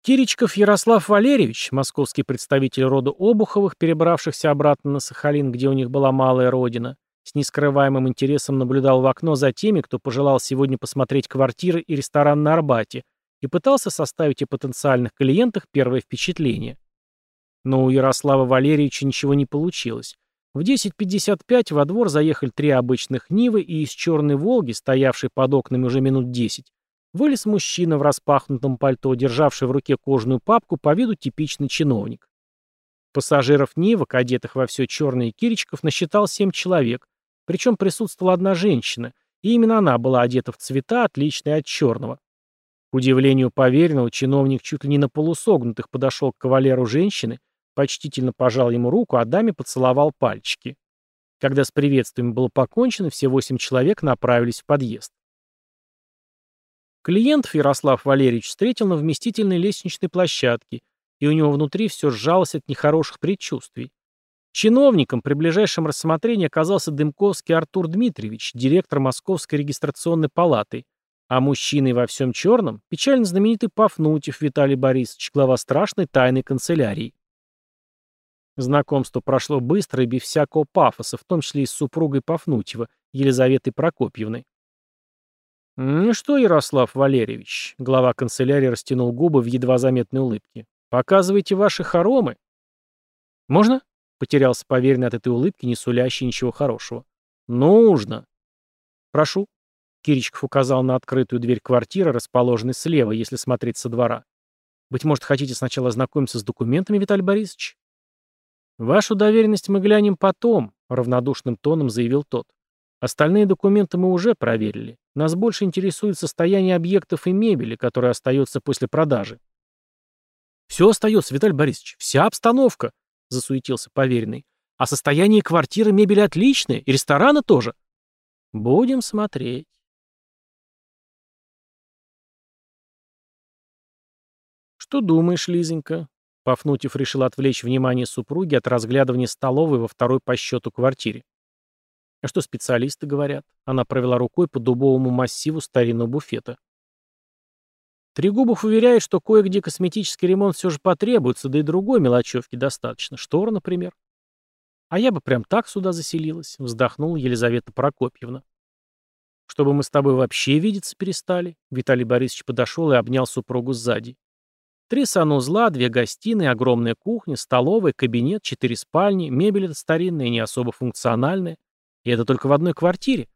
Киричков Ярослав Валерьевич, московский представитель рода Обуховых, перебравшихся обратно на Сахалин, где у них была малая родина, с нескрываемым интересом наблюдал в окно за теми, кто пожелал сегодня посмотреть квартиры и ресторан на Арбате, и пытался составить о потенциальных клиентах первое впечатление. Но у Ярослава Валерьевича ничего не получилось. В 10.55 во двор заехали три обычных Нивы, и из черной «Волги», стоявшей под окнами уже минут 10, вылез мужчина в распахнутом пальто, державший в руке кожаную папку, по виду типичный чиновник. Пассажиров Нивок, одетых во все черное и киричков, насчитал семь человек, причем присутствовала одна женщина, и именно она была одета в цвета, отличные от черного. К удивлению поверенного, чиновник чуть ли не на полусогнутых подошел к кавалеру женщины, Почтительно пожал ему руку, а даме поцеловал пальчики. Когда с приветствием было покончено, все восемь человек направились в подъезд. Клиентов Ярослав Валерьевич встретил на вместительной лестничной площадке, и у него внутри все сжалось от нехороших предчувствий. Чиновником при ближайшем рассмотрении оказался Дымковский Артур Дмитриевич, директор Московской регистрационной палаты, а мужчиной во всем черном – печально знаменитый Пафнутьев Виталий Борисович, глава страшной тайной канцелярии. Знакомство прошло быстро и без всякого пафоса, в том числе и с супругой Пафнутьева, Елизаветой Прокопьевной. «Ну что, Ярослав Валерьевич?» Глава канцелярии растянул губы в едва заметной улыбке. «Показывайте ваши хоромы». «Можно?» — потерялся поверенный от этой улыбки, не сулящей ничего хорошего. «Нужно». «Прошу». Киричков указал на открытую дверь квартиры, расположенной слева, если смотреть со двора. «Быть может, хотите сначала ознакомиться с документами, Виталий Борисович?» «Вашу доверенность мы глянем потом», — равнодушным тоном заявил тот. «Остальные документы мы уже проверили. Нас больше интересует состояние объектов и мебели, которая остается после продажи». «Все остается, Виталий Борисович, вся обстановка», — засуетился поверенный. «А состояние квартиры, мебели отличное, и ресторана тоже». «Будем смотреть». «Что думаешь, Лизонька?» Пафнутьев решил отвлечь внимание супруги от разглядывания столовой во второй по счету квартире. А что специалисты говорят? Она провела рукой по дубовому массиву старинного буфета. Трегубов уверяет, что кое-где косметический ремонт все же потребуется, да и другой мелочевки достаточно. Штора, например. А я бы прям так сюда заселилась, вздохнула Елизавета Прокопьевна. Чтобы мы с тобой вообще видеться перестали. Виталий Борисович подошел и обнял супругу сзади. Три санузла, две гостиные, огромная кухня, столовая, кабинет, четыре спальни, мебель старинная, не особо функциональная. И это только в одной квартире.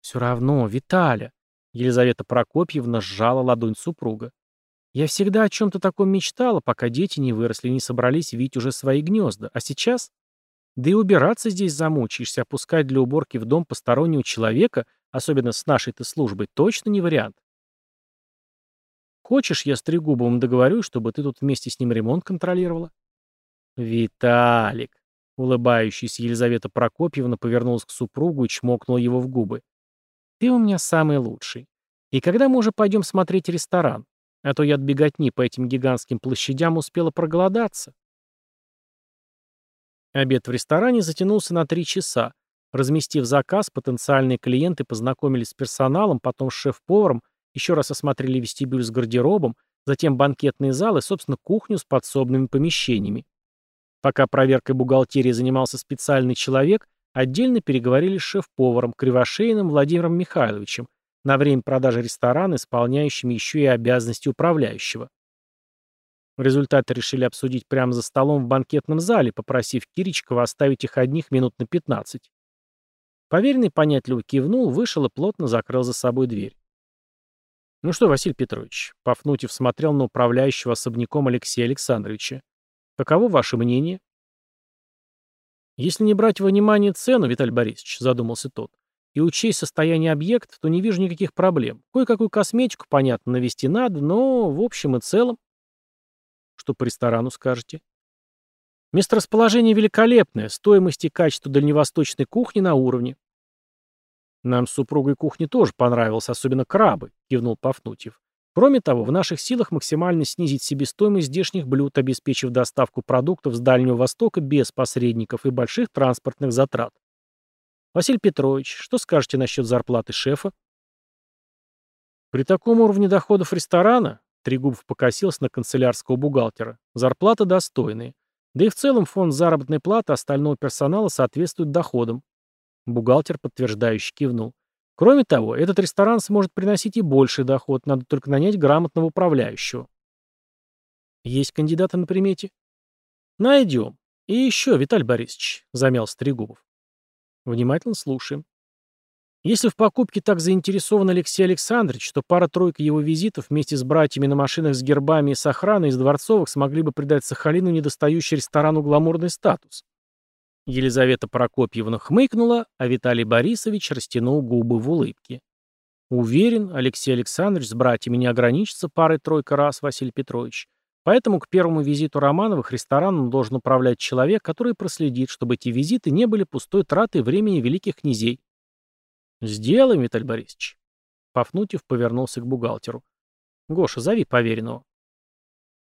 Все равно, Виталя. Елизавета Прокопьевна сжала ладонь супруга. Я всегда о чем-то таком мечтала, пока дети не выросли и не собрались видеть уже свои гнезда. А сейчас? Да и убираться здесь замучаешься, опускать для уборки в дом постороннего человека, особенно с нашей-то службой, точно не вариант. Хочешь, я с Трегубовым договорюсь, чтобы ты тут вместе с ним ремонт контролировала? Виталик. Улыбающаяся Елизавета Прокопьевна повернулась к супругу и чмокнула его в губы. Ты у меня самый лучший. И когда мы уже пойдем смотреть ресторан? А то я от беготни по этим гигантским площадям успела проголодаться. Обед в ресторане затянулся на три часа. Разместив заказ, потенциальные клиенты познакомились с персоналом, потом с шеф-поваром, еще раз осмотрели вестибюль с гардеробом, затем банкетный зал и, собственно, кухню с подсобными помещениями. Пока проверкой бухгалтерии занимался специальный человек, отдельно переговорили с шеф-поваром Кривошеиным Владимиром Михайловичем, на время продажи ресторана, исполняющим еще и обязанности управляющего. Результаты решили обсудить прямо за столом в банкетном зале, попросив Киричкова оставить их одних минут на 15. Поверенный понятливо кивнул, вышел и плотно закрыл за собой дверь. «Ну что, Василий Петрович?» Пафнутьев смотрел на управляющего особняком Алексея Александровича. «Каково ваше мнение?» «Если не брать во внимание цену, Виталий Борисович», — задумался тот, «и учесть состояние объекта, то не вижу никаких проблем. Кое-какую косметику, понятно, навести надо, но в общем и целом...» Что по ресторану скажете? Месторасположение великолепное, стоимость и качество дальневосточной кухни на уровне. Нам с супругой кухни тоже понравилось, особенно крабы, кивнул Пафнутьев. Кроме того, в наших силах максимально снизить себестоимость здешних блюд, обеспечив доставку продуктов с Дальнего Востока без посредников и больших транспортных затрат. Василий Петрович, что скажете насчет зарплаты шефа? При таком уровне доходов ресторана Трегубов покосился на канцелярского бухгалтера. Зарплата достойная. Да и в целом фонд заработной платы остального персонала соответствует доходам. Бухгалтер подтверждающе кивнул. Кроме того, этот ресторан сможет приносить и больший доход, надо только нанять грамотного управляющего. Есть кандидаты на примете? Найдем. И еще, Виталий Борисович, замял Стригубов. Внимательно слушаем. Если в покупке так заинтересован Алексей Александрович, то пара-тройка его визитов вместе с братьями на машинах с гербами и с охраной из Дворцовых смогли бы придать Сахалину недостающий ресторану гламурный статус. Елизавета Прокопьевна хмыкнула, а Виталий Борисович растянул губы в улыбке. Уверен, Алексей Александрович с братьями не ограничится парой-тройка раз, Василий Петрович. Поэтому к первому визиту Романовых рестораном должен управлять человек, который проследит, чтобы эти визиты не были пустой тратой времени великих князей. «Сделаем, Виталий Борисович». Пафнутьев повернулся к бухгалтеру. «Гоша, зови поверенного».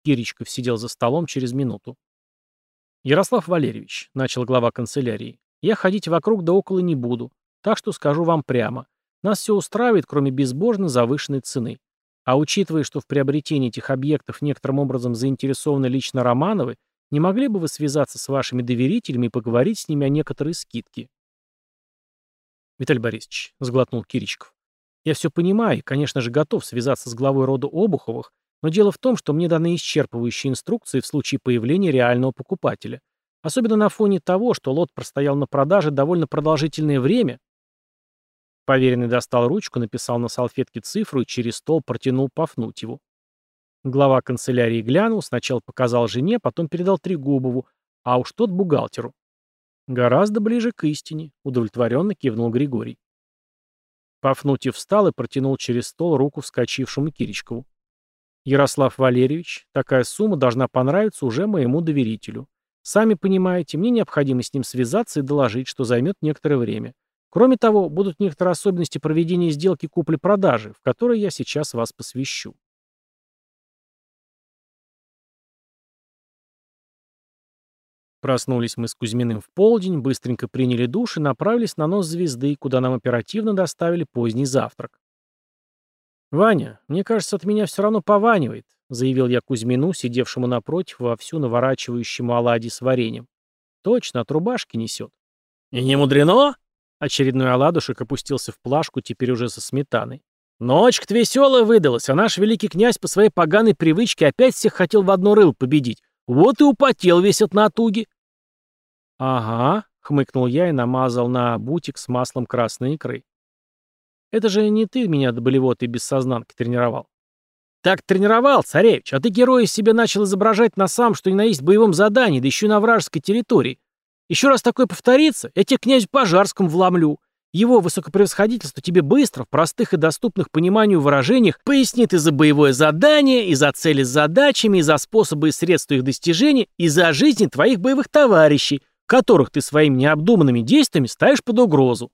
Киричков сидел за столом через минуту. «Ярослав Валерьевич», — начал глава канцелярии, — «я ходить вокруг да около не буду, так что скажу вам прямо. Нас все устраивает, кроме безбожно завышенной цены. А учитывая, что в приобретении этих объектов некоторым образом заинтересованы лично Романовы, не могли бы вы связаться с вашими доверителями и поговорить с ними о некоторой скидке? Виталий Борисович, сглотнул Киричков. Я все понимаю и, конечно же, готов связаться с главой рода Обуховых, но дело в том, что мне даны исчерпывающие инструкции в случае появления реального покупателя. Особенно на фоне того, что лот простоял на продаже довольно продолжительное время. Поверенный достал ручку, написал на салфетке цифру и через стол протянул Пафнутьеву. Глава канцелярии глянул, сначала показал жене, потом передал Трегубову, а уж тот бухгалтеру. Гораздо ближе к истине, удовлетворенно кивнул Григорий. Пафнутьев встал и протянул через стол руку вскочившему Киричкову. Ярослав Валерьевич, такая сумма должна понравиться уже моему доверителю. Сами понимаете, мне необходимо с ним связаться и доложить, что займет некоторое время. Кроме того, будут некоторые особенности проведения сделки купли-продажи, в которой я сейчас вас посвящу. Проснулись мы с Кузьминым в полдень, быстренько приняли душ и направились на нос звезды, куда нам оперативно доставили поздний завтрак. «Ваня, мне кажется, от меня все равно пованивает», заявил я Кузьмину, сидевшему напротив, вовсю наворачивающему оладьи с вареньем. «Точно, от рубашки несет». «И не мудрено?» Очередной оладушек опустился в плашку, теперь уже со сметаной. «Ночка-то веселая выдалась, а наш великий князь по своей поганой привычке опять всех хотел в одно рыл победить. Вот и употел весь от натуги. Ага, хмыкнул я и намазал на бутик с маслом красной икры. Это же не ты меня до болевоты без сознанки тренировал. Так тренировал, царевич, а ты героя себе начал изображать на самом, что ни на есть боевом задании, да еще и на вражеской территории. Еще раз такое повторится, я тебе князю Пожарскому вломлю. Его высокопревосходительство тебе быстро, в простых и доступных пониманию выражениях, пояснит и за боевое задание, и за цели с задачами, и за способы и средства их достижения, и за жизни твоих боевых товарищей, которых ты своими необдуманными действиями ставишь под угрозу.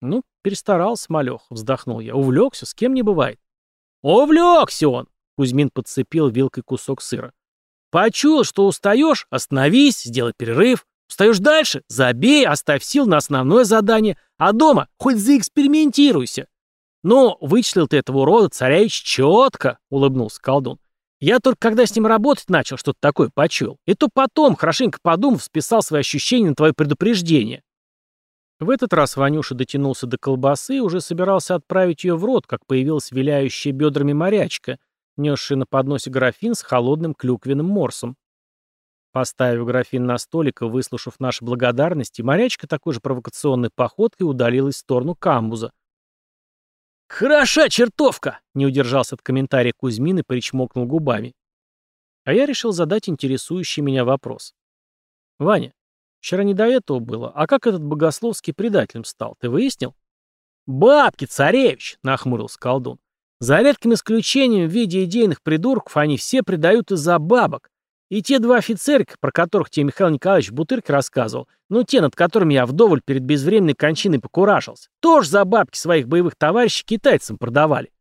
Ну, перестарался, малех, вздохнул я. Увлекся, с кем не бывает. Увлекся он! Кузьмин подцепил вилкой кусок сыра. Почуял, что устаешь, остановись, сделай перерыв. Устаешь дальше, забей, оставь сил на основное задание, а дома хоть заэкспериментируйся. Но вычислил ты этого урода, царевич, четко, улыбнулся колдун. Я только когда с ним работать начал, что-то такое почуял. И то потом, хорошенько подумав, списал свои ощущения на твое предупреждение. В этот раз Ванюша дотянулся до колбасы и уже собирался отправить ее в рот, как появилась виляющая бедрами морячка, несшая на подносе графин с холодным клюквенным морсом. Поставив графин на столик и выслушав наши благодарности, морячка такой же провокационной походкой удалилась в сторону камбуза. «Хороша чертовка!» — не удержался от комментария Кузьмин и причмокнул губами. А я решил задать интересующий меня вопрос. «Ваня, Вчера не до этого было. А как этот богословский предателем стал, ты выяснил? «Бабки, царевич!» — нахмурился колдун. «За редким исключением в виде идейных придурков они все предают из-за бабок. И те два офицерка, про которых тебе Михаил Николаевич в бутырке рассказывал, ну те, над которыми я вдоволь перед безвременной кончиной покуражился, тоже за бабки своих боевых товарищей китайцам продавали.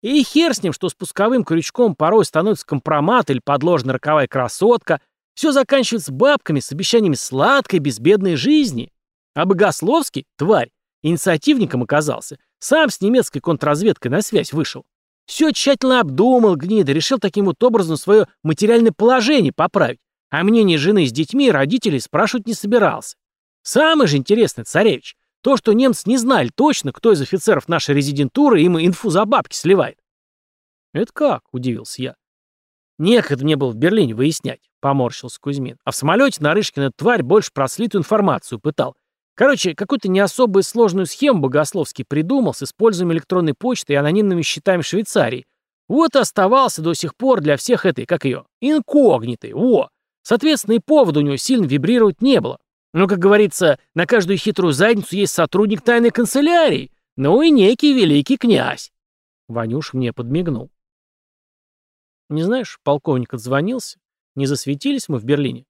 И хер с ним, что спусковым крючком порой становится компромат или подложная роковая красотка — все заканчивается бабками с обещаниями сладкой, безбедной жизни. А Богословский, тварь, инициативником оказался. Сам с немецкой контрразведкой на связь вышел. Все тщательно обдумал, гнида, решил таким вот образом свое материальное положение поправить. А мнение жены с детьми и родителей спрашивать не собирался. Самое же интересное, царевич, то, что немцы не знали точно, кто из офицеров нашей резидентуры им инфу за бабки сливает. «Это как?» — удивился я. «Некогда мне было в Берлине выяснять», — поморщился Кузьмин. «А в самолете Нарышкина тварь больше про информацию пытал. Короче, какую-то не особо сложную схему Богословский придумал с использованием электронной почты и анонимными счетами Швейцарии. Вот и оставался до сих пор для всех этой, как ее, инкогнитой, во. Соответственно, и повода у него сильно вибрировать не было. Но, как говорится, на каждую хитрую задницу есть сотрудник тайной канцелярии, ну и некий великий князь. Ванюш мне подмигнул. Не знаешь, полковник отзвонился. Не засветились мы в Берлине?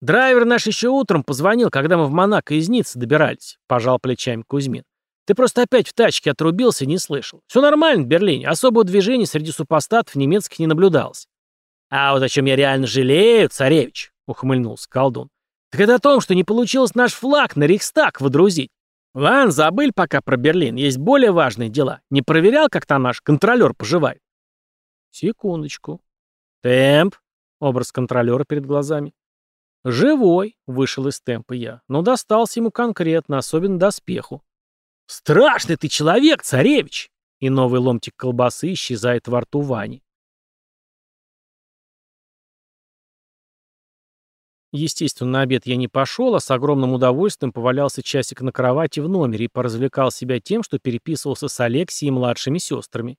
Драйвер наш еще утром позвонил, когда мы в Монако из Ниццы добирались, пожал плечами Кузьмин. Ты просто опять в тачке отрубился и не слышал. Все нормально в Берлине, особого движения среди супостатов немецких не наблюдалось. А вот о чем я реально жалею, царевич, ухмыльнулся колдун. Так это о том, что не получилось наш флаг на Рейхстаг водрузить. Ладно, забыль пока про Берлин, есть более важные дела. Не проверял, как там наш контролер поживает? Секундочку. Темп. Образ контролера перед глазами. Живой, вышел из темпа я, но достался ему конкретно, особенно доспеху. Страшный ты человек, царевич! И новый ломтик колбасы исчезает во рту Вани. Естественно, на обед я не пошел, а с огромным удовольствием повалялся часик на кровати в номере и поразвлекал себя тем, что переписывался с Алексией и младшими сестрами.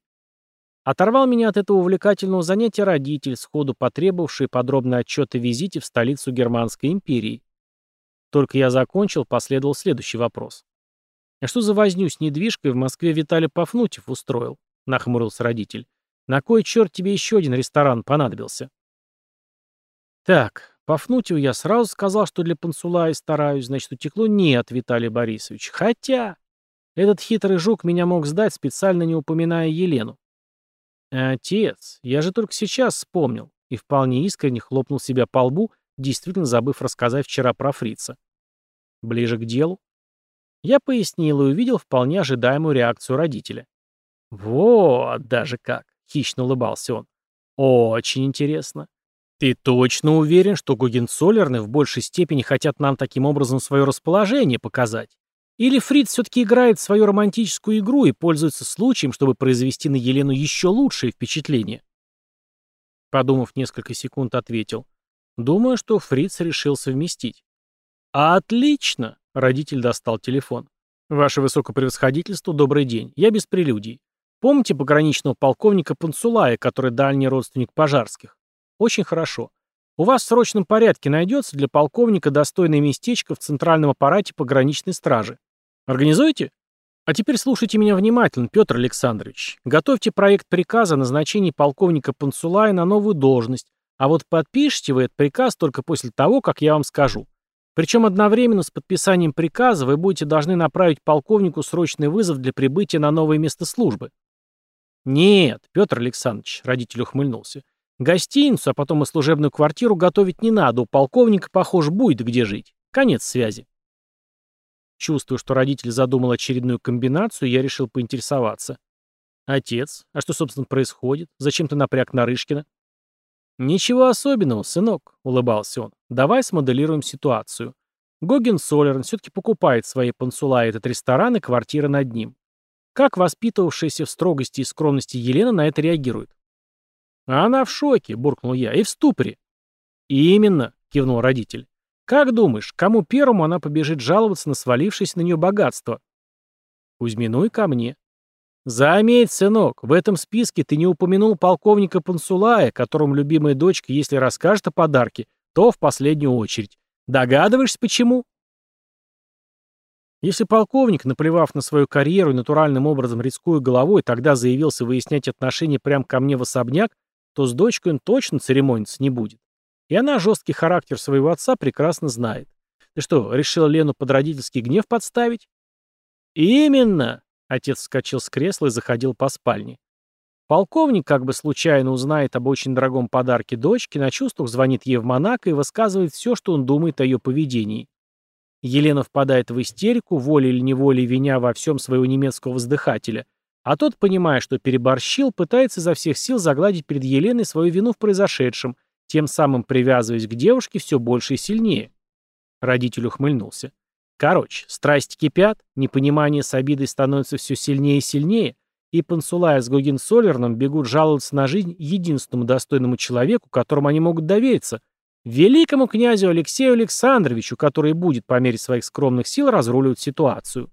Оторвал меня от этого увлекательного занятия родитель, сходу потребовавший подробный отчет о визите в столицу Германской империи. Только я закончил, последовал следующий вопрос. «А что за возню с недвижкой в Москве Виталий Пафнутьев устроил?» — нахмурился родитель. «На кой черт тебе еще один ресторан понадобился?» «Так, Пафнутьеву я сразу сказал, что для Пансулая стараюсь, значит, утекло нет, Виталий Борисович. Хотя этот хитрый жук меня мог сдать, специально не упоминая Елену. «Отец, я же только сейчас вспомнил», и вполне искренне хлопнул себя по лбу, действительно забыв рассказать вчера про фрица. Ближе к делу. Я пояснил и увидел вполне ожидаемую реакцию родителя. «Вот даже как!» — хищно улыбался он. «Очень интересно. Ты точно уверен, что Гогенцоллерны в большей степени хотят нам таким образом свое расположение показать? Или Фрид все-таки играет свою романтическую игру и пользуется случаем, чтобы произвести на Елену еще лучшее впечатление? Подумав несколько секунд, ответил. Думаю, что Фриц решил совместить. «Отлично!» — родитель достал телефон. «Ваше высокопревосходительство, добрый день. Я без прелюдий. Помните пограничного полковника Панцулая, который дальний родственник Пожарских? Очень хорошо. У вас в срочном порядке найдется для полковника достойное местечко в центральном аппарате пограничной стражи. Организуете? А теперь слушайте меня внимательно, Петр Александрович. Готовьте проект приказа о назначении полковника Пансулая на новую должность, а вот подпишите вы этот приказ только после того, как я вам скажу. Причем одновременно с подписанием приказа вы будете должны направить полковнику срочный вызов для прибытия на новое место службы. Нет, Петр Александрович, родитель ухмыльнулся. Гостиницу, а потом и служебную квартиру готовить не надо, у полковника, похоже, будет где жить. Конец связи. Чувствуя, что родитель задумал очередную комбинацию, я решил поинтересоваться. «Отец, а что, собственно, происходит? Зачем ты напряг Нарышкина?» «Ничего особенного, сынок», — улыбался он. «Давай смоделируем ситуацию. Гоген Солерн все-таки покупает свои пансула этот ресторан и квартира над ним. Как воспитывавшаяся в строгости и скромности Елена на это реагирует? Она в шоке, буркнул я, и в ступоре. Именно, кивнул родитель. Как думаешь, кому первому она побежит жаловаться на свалившееся на нее богатство? Кузьмину и ко мне. Заметь, сынок, в этом списке ты не упомянул полковника Пансулая, которому любимая дочка, если расскажет о подарке, то в последнюю очередь. Догадываешься, почему? Если полковник, наплевав на свою карьеру и натуральным образом рискуя головой, тогда заявился выяснять отношения прямо ко мне в особняк, то с дочкой он точно церемониться не будет. И она жесткий характер своего отца прекрасно знает. Ты что, решил Лену под родительский гнев подставить? Именно! Отец вскочил с кресла и заходил по спальне. Полковник как бы случайно узнает об очень дорогом подарке дочке, на чувствах звонит ей в Монако и высказывает все, что он думает о ее поведении. Елена впадает в истерику, волей или неволей виня во всем своего немецкого вздыхателя – а тот, понимая, что переборщил, пытается изо всех сил загладить перед Еленой свою вину в произошедшем, тем самым привязываясь к девушке все больше и сильнее. Родитель ухмыльнулся. Короче, страсти кипят, непонимание с обидой становится все сильнее и сильнее, и Пансулая с Гогенсолерном бегут жаловаться на жизнь единственному достойному человеку, которому они могут довериться, великому князю Алексею Александровичу, который будет по мере своих скромных сил разруливать ситуацию.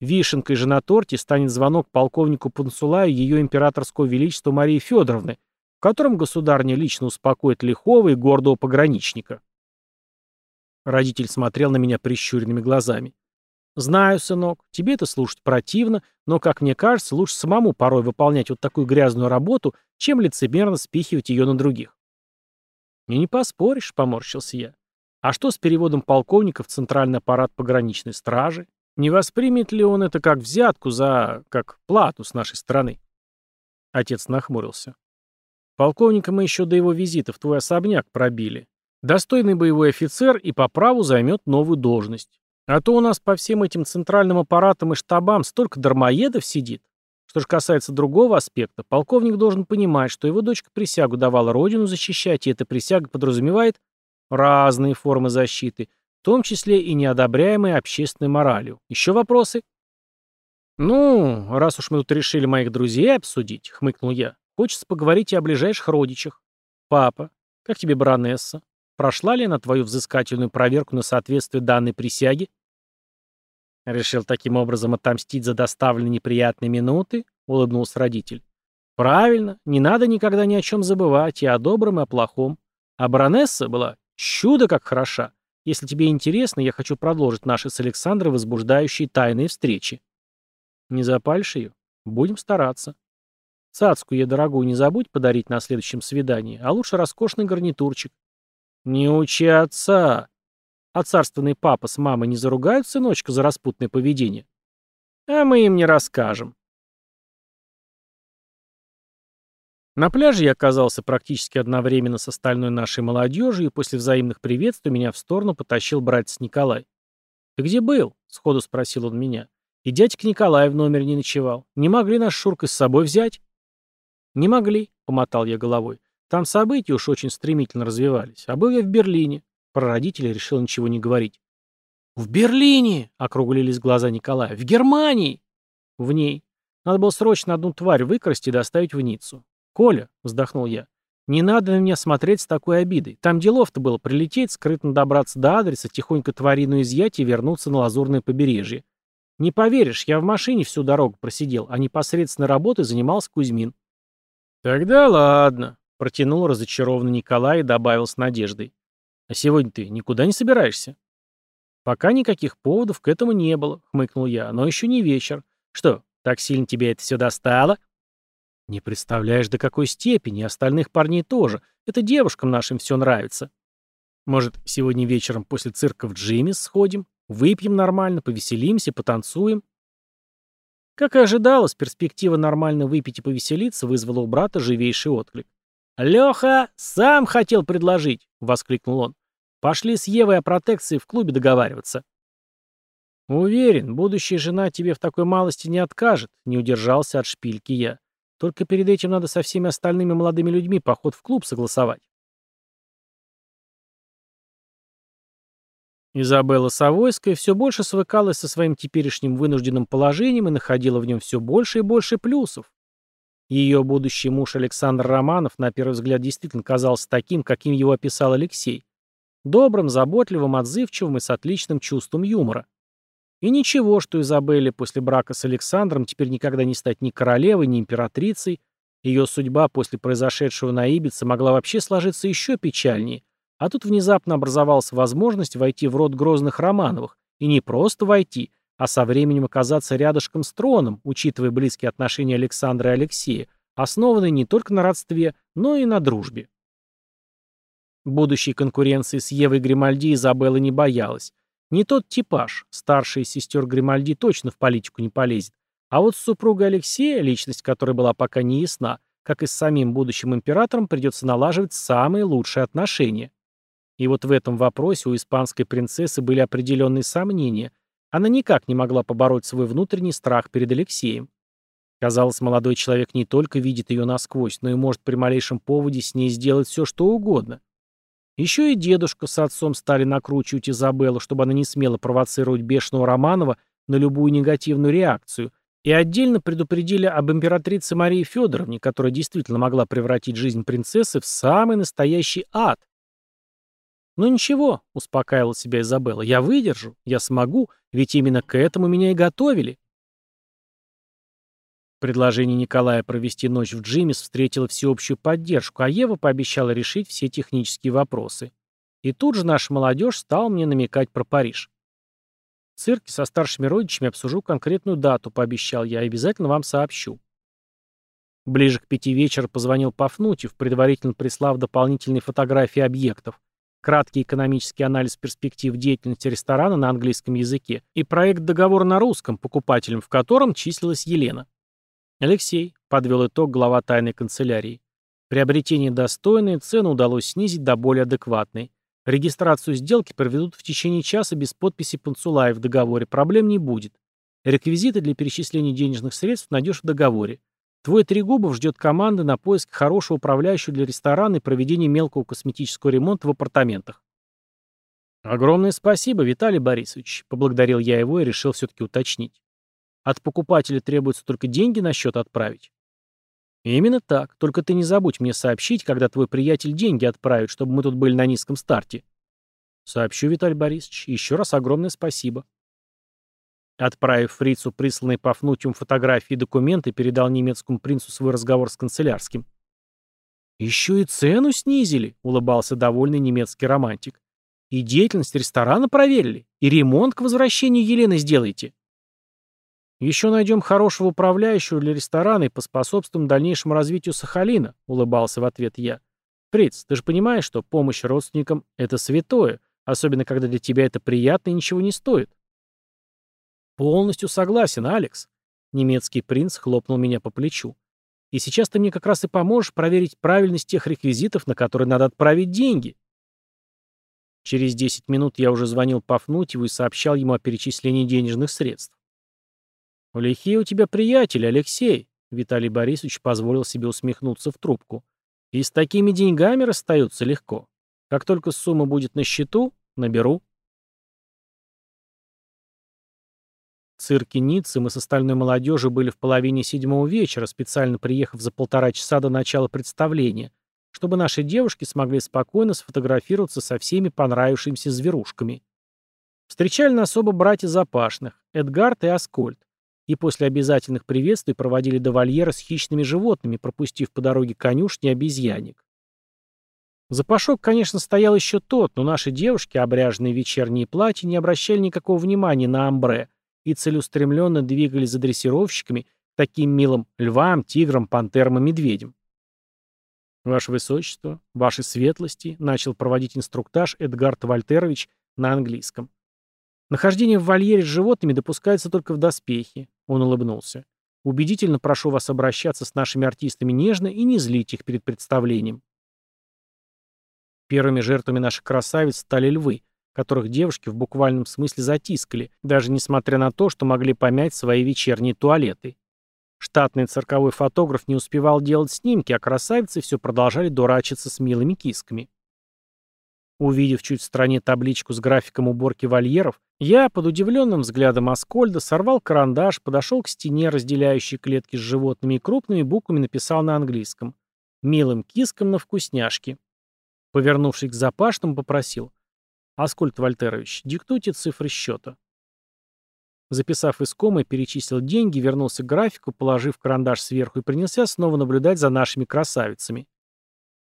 Вишенкой же на торте станет звонок полковнику Пансулаю ее императорского величества Марии Федоровны, в котором государня лично успокоит лихого и гордого пограничника. Родитель смотрел на меня прищуренными глазами. «Знаю, сынок, тебе это слушать противно, но, как мне кажется, лучше самому порой выполнять вот такую грязную работу, чем лицемерно спихивать ее на других». «И не поспоришь», — поморщился я. «А что с переводом полковника в центральный аппарат пограничной стражи? Не воспримет ли он это как взятку за... как плату с нашей стороны? Отец нахмурился. Полковника мы еще до его визита в твой особняк пробили. Достойный боевой офицер и по праву займет новую должность. А то у нас по всем этим центральным аппаратам и штабам столько дармоедов сидит. Что же касается другого аспекта, полковник должен понимать, что его дочка присягу давала родину защищать, и эта присяга подразумевает разные формы защиты, в том числе и неодобряемые общественной моралью. Еще вопросы? «Ну, раз уж мы тут решили моих друзей обсудить», — хмыкнул я, — «хочется поговорить и о ближайших родичах. Папа, как тебе баронесса? Прошла ли она твою взыскательную проверку на соответствие данной присяге?» «Решил таким образом отомстить за доставленные неприятные минуты?» — улыбнулся родитель. «Правильно, не надо никогда ни о чем забывать, и о добром, и о плохом. А баронесса была чудо как хороша. Если тебе интересно, я хочу продолжить наши с Александрой возбуждающие тайные встречи. Не запалишь ее? Будем стараться. Цацку ей дорогую не забудь подарить на следующем свидании, а лучше роскошный гарнитурчик. Не учи отца. А царственный папа с мамой не заругают сыночка за распутное поведение? А мы им не расскажем. На пляже я оказался практически одновременно с остальной нашей молодежью, и после взаимных приветствий меня в сторону потащил братец Николай. «Ты где был?» — сходу спросил он меня. «И дядька Николай в номере не ночевал. Не могли наш Шурка с собой взять?» «Не могли», — помотал я головой. «Там события уж очень стремительно развивались. А был я в Берлине». Про родителей решил ничего не говорить. «В Берлине!» — округлились глаза Николая. «В Германии!» «В ней. Надо было срочно одну тварь выкрасть и доставить в Ниццу. «Коля», — вздохнул я, — «не надо на меня смотреть с такой обидой. Там делов-то было прилететь, скрытно добраться до адреса, тихонько тварину изъять и вернуться на лазурное побережье. Не поверишь, я в машине всю дорогу просидел, а непосредственно работой занимался Кузьмин». «Тогда ладно», Протянул разочарованный Николай и добавил с надеждой. «А сегодня ты никуда не собираешься?» «Пока никаких поводов к этому не было», — хмыкнул я, — «но еще не вечер. Что, так сильно тебя это все достало?» «Не представляешь, до какой степени, остальных парней тоже. Это девушкам нашим все нравится. Может, сегодня вечером после цирка в Джиммис сходим? Выпьем нормально, повеселимся, потанцуем?» Как и ожидалось, перспектива нормально выпить и повеселиться вызвала у брата живейший отклик. «Леха сам хотел предложить!» — воскликнул он. «Пошли с Евой о протекции в клубе договариваться». «Уверен, будущая жена тебе в такой малости не откажет», — не удержался от шпильки я. «Только перед этим надо со всеми остальными молодыми людьми поход в клуб согласовать». Изабелла Савойская все больше свыкалась со своим теперешним вынужденным положением и находила в нем все больше и больше плюсов. Ее будущий муж Александр Романов на первый взгляд действительно казался таким, каким его описал Алексей. Добрым, заботливым, отзывчивым и с отличным чувством юмора. И ничего, что Изабелле после брака с Александром теперь никогда не стать ни королевой, ни императрицей. Ее судьба после произошедшего на Ибице могла вообще сложиться еще печальнее – а тут внезапно образовалась возможность войти в род грозных Романовых, и не просто войти, а со временем оказаться рядышком с троном, учитывая близкие отношения Александра и Алексея, основанные не только на родстве, но и на дружбе. Будущей конкуренции с Евой Гримальди Изабелла не боялась. Не тот типаж, старшая сестер Гримальди точно в политику не полезет. А вот с супругой Алексея, личность которой была пока не ясна, как и с самим будущим императором, придется налаживать самые лучшие отношения. И вот в этом вопросе у испанской принцессы были определенные сомнения. Она никак не могла побороть свой внутренний страх перед Алексеем. Казалось, молодой человек не только видит ее насквозь, но и может при малейшем поводе с ней сделать все, что угодно. Еще и дедушка с отцом стали накручивать Изабеллу, чтобы она не смела провоцировать бешеного Романова на любую негативную реакцию, и отдельно предупредили об императрице Марии Федоровне, которая действительно могла превратить жизнь принцессы в самый настоящий ад. «Ну ничего», — успокаивала себя Изабелла, — «я выдержу, я смогу, ведь именно к этому меня и готовили». Предложение Николая провести ночь в Джимис встретило всеобщую поддержку, а Ева пообещала решить все технические вопросы. И тут же наша молодежь стала мне намекать про Париж. В цирке со старшими родичами обсужу конкретную дату, пообещал я, и обязательно вам сообщу. Ближе к пяти вечера позвонил Пафнутьев, предварительно прислав дополнительные фотографии объектов, краткий экономический анализ перспектив деятельности ресторана на английском языке и проект договора на русском, покупателем в котором числилась Елена. Алексей подвел итог глава тайной канцелярии. Приобретение достойное, цену удалось снизить до более адекватной. Регистрацию сделки проведут в течение часа без подписи Панцулая в договоре, проблем не будет. Реквизиты для перечисления денежных средств найдешь в договоре. Твой Трегубов ждет команды на поиск хорошего управляющего для ресторана и проведение мелкого косметического ремонта в апартаментах. «Огромное спасибо, Виталий Борисович», — поблагодарил я его и решил все-таки уточнить. «От покупателя требуется только деньги на счет отправить». «Именно так. Только ты не забудь мне сообщить, когда твой приятель деньги отправит, чтобы мы тут были на низком старте». «Сообщу, Виталий Борисович. Еще раз огромное спасибо». Отправив фрицу присланные Пафнутиум фотографии и документы, передал немецкому принцу свой разговор с канцелярским. «Еще и цену снизили», — улыбался довольный немецкий романтик. «И деятельность ресторана проверили, и ремонт к возвращению Елены сделаете». «Еще найдем хорошего управляющего для ресторана и поспособствуем дальнейшему развитию Сахалина», — улыбался в ответ я. «Фриц, ты же понимаешь, что помощь родственникам — это святое, особенно когда для тебя это приятно и ничего не стоит. «Полностью согласен, Алекс». Немецкий принц хлопнул меня по плечу. «И сейчас ты мне как раз и поможешь проверить правильность тех реквизитов, на которые надо отправить деньги». Через 10 минут я уже звонил Пафнутьеву и сообщал ему о перечислении денежных средств. «Лихие у тебя приятели, Алексей», — Виталий Борисович позволил себе усмехнуться в трубку. «И с такими деньгами расстаются легко. Как только сумма будет на счету, наберу». Цирке Ниццы мы с остальной молодежью были в половине седьмого вечера, специально приехав за полтора часа до начала представления, чтобы наши девушки смогли спокойно сфотографироваться со всеми понравившимися зверушками. Встречали нас оба братья Запашных, Эдгард и Аскольд, и после обязательных приветствий проводили до вольера с хищными животными, пропустив по дороге конюшни обезьянник. Запашок, конечно, стоял еще тот, но наши девушки, обряженные в вечерние платья, не обращали никакого внимания на амбре и целеустремленно двигались за дрессировщиками таким милым львам, тиграм, пантерам и медведям. «Ваше Высочество, Ваши Светлости», — начал проводить инструктаж Эдгард Вольтерович на английском. «Нахождение в вольере с животными допускается только в доспехе», — он улыбнулся. «Убедительно прошу вас обращаться с нашими артистами нежно и не злить их перед представлением». Первыми жертвами наших красавиц стали львы, которых девушки в буквальном смысле затискали, даже несмотря на то, что могли помять свои вечерние туалеты. Штатный цирковой фотограф не успевал делать снимки, а красавицы все продолжали дурачиться с милыми кисками. Увидев чуть в стороне табличку с графиком уборки вольеров, я, под удивленным взглядом Аскольда, сорвал карандаш, подошел к стене, разделяющей клетки с животными, и крупными буквами написал на английском «Милым кискам на вкусняшки». Повернувшись к запашному, попросил «Аскольд Вольтерович, диктуйте цифры счета». Записав искомое, перечислил деньги, вернулся к графику, положив карандаш сверху и принялся снова наблюдать за нашими красавицами.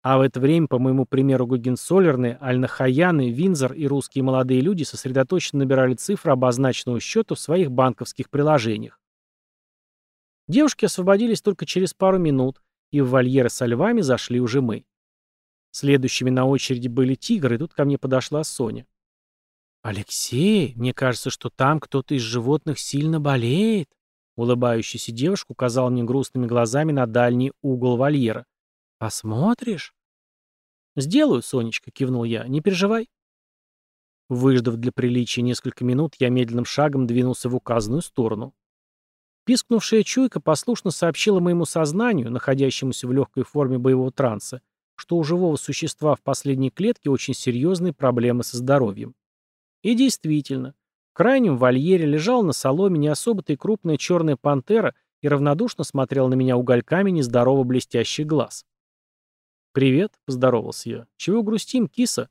А в это время, по моему примеру, Гогенсолерны, Альнахаяны, Винзор и русские молодые люди сосредоточенно набирали цифры обозначенного счета в своих банковских приложениях. Девушки освободились только через пару минут, и в вольеры со львами зашли уже мы. Следующими на очереди были тигры, и тут ко мне подошла Соня. «Алексей, мне кажется, что там кто-то из животных сильно болеет», Улыбающаяся девушка указала мне грустными глазами на дальний угол вольера. «Посмотришь?» «Сделаю, Сонечка», — кивнул я, — «не переживай». Выждав для приличия несколько минут, я медленным шагом двинулся в указанную сторону. Пискнувшая чуйка послушно сообщила моему сознанию, находящемуся в легкой форме боевого транса, что у живого существа в последней клетке очень серьезные проблемы со здоровьем. И действительно, в крайнем вольере лежал на соломе не особо-то и крупная черная пантера и равнодушно смотрел на меня угольками нездорово блестящий глаз. «Привет», — поздоровался я. «Чего грустим, киса?»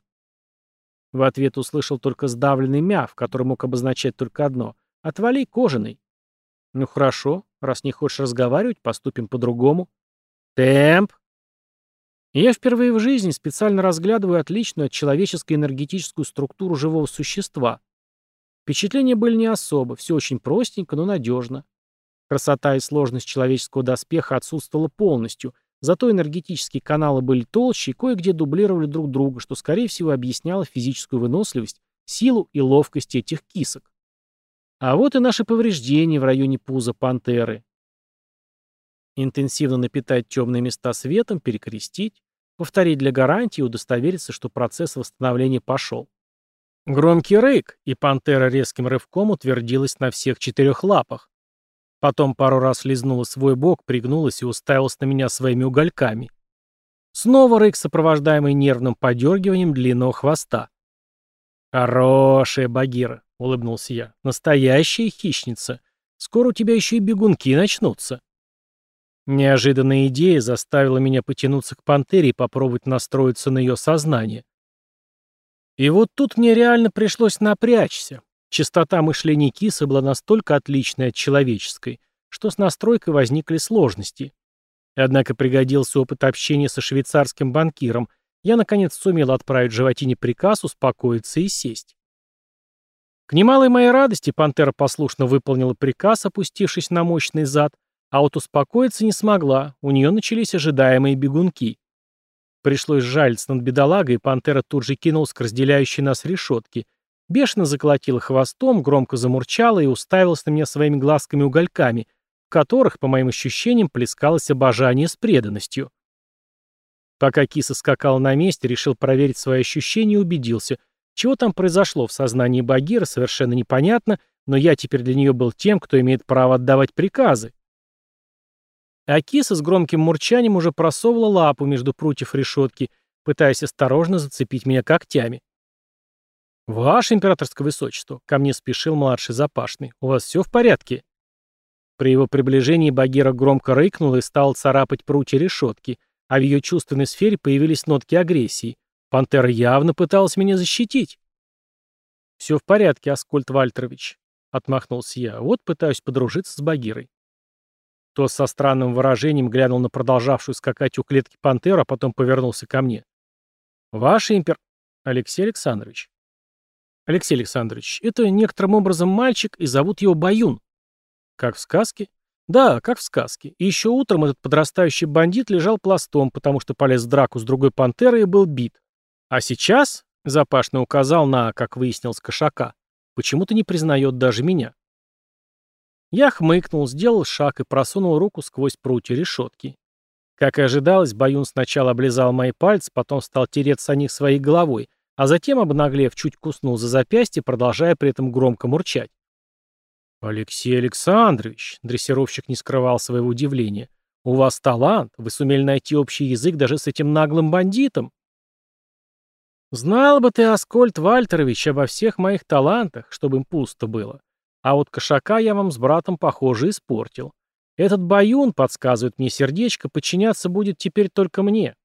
В ответ услышал только сдавленный мяв, который мог обозначать только одно. «Отвали, кожаный». «Ну хорошо, раз не хочешь разговаривать, поступим по-другому». «Темп!» Я впервые в жизни специально разглядываю отличную от человеческой энергетическую структуру живого существа. Впечатления были не особо, все очень простенько, но надежно. Красота и сложность человеческого доспеха отсутствовала полностью, зато энергетические каналы были толще и кое-где дублировали друг друга, что, скорее всего, объясняло физическую выносливость, силу и ловкость этих кисок. А вот и наши повреждения в районе пуза пантеры. Интенсивно напитать темные места светом, перекрестить, повторить для гарантии и удостовериться, что процесс восстановления пошел. Громкий рык, и пантера резким рывком утвердилась на всех четырех лапах. Потом пару раз лизнула свой бок, пригнулась и уставилась на меня своими угольками. Снова рык, сопровождаемый нервным подергиванием длинного хвоста. «Хорошая Багира», — улыбнулся я. «Настоящая хищница. Скоро у тебя еще и бегунки начнутся». Неожиданная идея заставила меня потянуться к пантере и попробовать настроиться на ее сознание. И вот тут мне реально пришлось напрячься. Частота мышления кисы была настолько отличной от человеческой, что с настройкой возникли сложности. Однако пригодился опыт общения со швейцарским банкиром. Я, наконец, сумел отправить животине приказ успокоиться и сесть. К немалой моей радости пантера послушно выполнила приказ, опустившись на мощный зад, а вот успокоиться не смогла, у нее начались ожидаемые бегунки. Пришлось жалиться над бедолагой, и пантера тут же кинулась к разделяющей нас решетке. Бешено заколотила хвостом, громко замурчала и уставилась на меня своими глазками-угольками, в которых, по моим ощущениям, плескалось обожание с преданностью. Пока киса скакала на месте, решил проверить свои ощущения и убедился, чего там произошло в сознании Багира, совершенно непонятно, но я теперь для нее был тем, кто имеет право отдавать приказы. А киса с громким мурчанием уже просовывала лапу между прутьев решетки, пытаясь осторожно зацепить меня когтями. «Ваше императорское высочество!» — ко мне спешил младший запашный. «У вас все в порядке?» При его приближении Багира громко рыкнула и стала царапать прутья решетки, а в ее чувственной сфере появились нотки агрессии. Пантера явно пыталась меня защитить. «Все в порядке, Аскольд Вальтерович», — отмахнулся я. «Вот пытаюсь подружиться с Багирой». Тот со странным выражением глянул на продолжавшую скакать у клетки пантеру, а потом повернулся ко мне. Ваш импер... Алексей Александрович. Алексей Александрович, это некоторым образом мальчик, и зовут его Баюн. Как в сказке? Да, как в сказке. И еще утром этот подрастающий бандит лежал пластом, потому что полез в драку с другой пантерой и был бит. А сейчас, Запашный указал на, как выяснилось, кошака, почему-то не признает даже меня. Я хмыкнул, сделал шаг и просунул руку сквозь прутья решетки. Как и ожидалось, Баюн сначала облизал мои пальцы, потом стал тереться о них своей головой, а затем, обнаглев, чуть куснул за запястье, продолжая при этом громко мурчать. «Алексей Александрович», — дрессировщик не скрывал своего удивления, — «у вас талант, вы сумели найти общий язык даже с этим наглым бандитом». «Знал бы ты, Аскольд Вальтерович, обо всех моих талантах, чтобы им пусто было. А вот кошака я вам с братом, похоже, испортил. Этот баюн, подсказывает мне сердечко, подчиняться будет теперь только мне.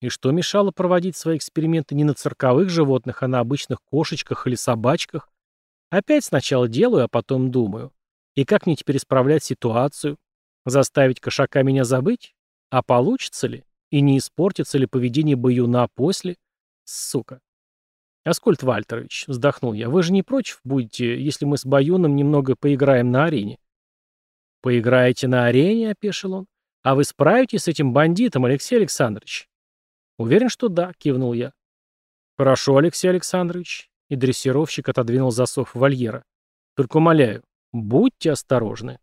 И что мешало проводить свои эксперименты не на цирковых животных, а на обычных кошечках или собачках? Опять сначала делаю, а потом думаю. И как мне теперь исправлять ситуацию? Заставить кошака меня забыть? А получится ли? И не испортится ли поведение баюна после? Сука. Аскольд Вальтерович, вздохнул я, вы же не против будете, если мы с баюном немного поиграем на арене? «Поиграете на арене?» — опешил он. «А вы справитесь с этим бандитом, Алексей Александрович?» «Уверен, что да», — кивнул я. «Хорошо, Алексей Александрович». И дрессировщик отодвинул засов вольера. «Только умоляю, будьте осторожны».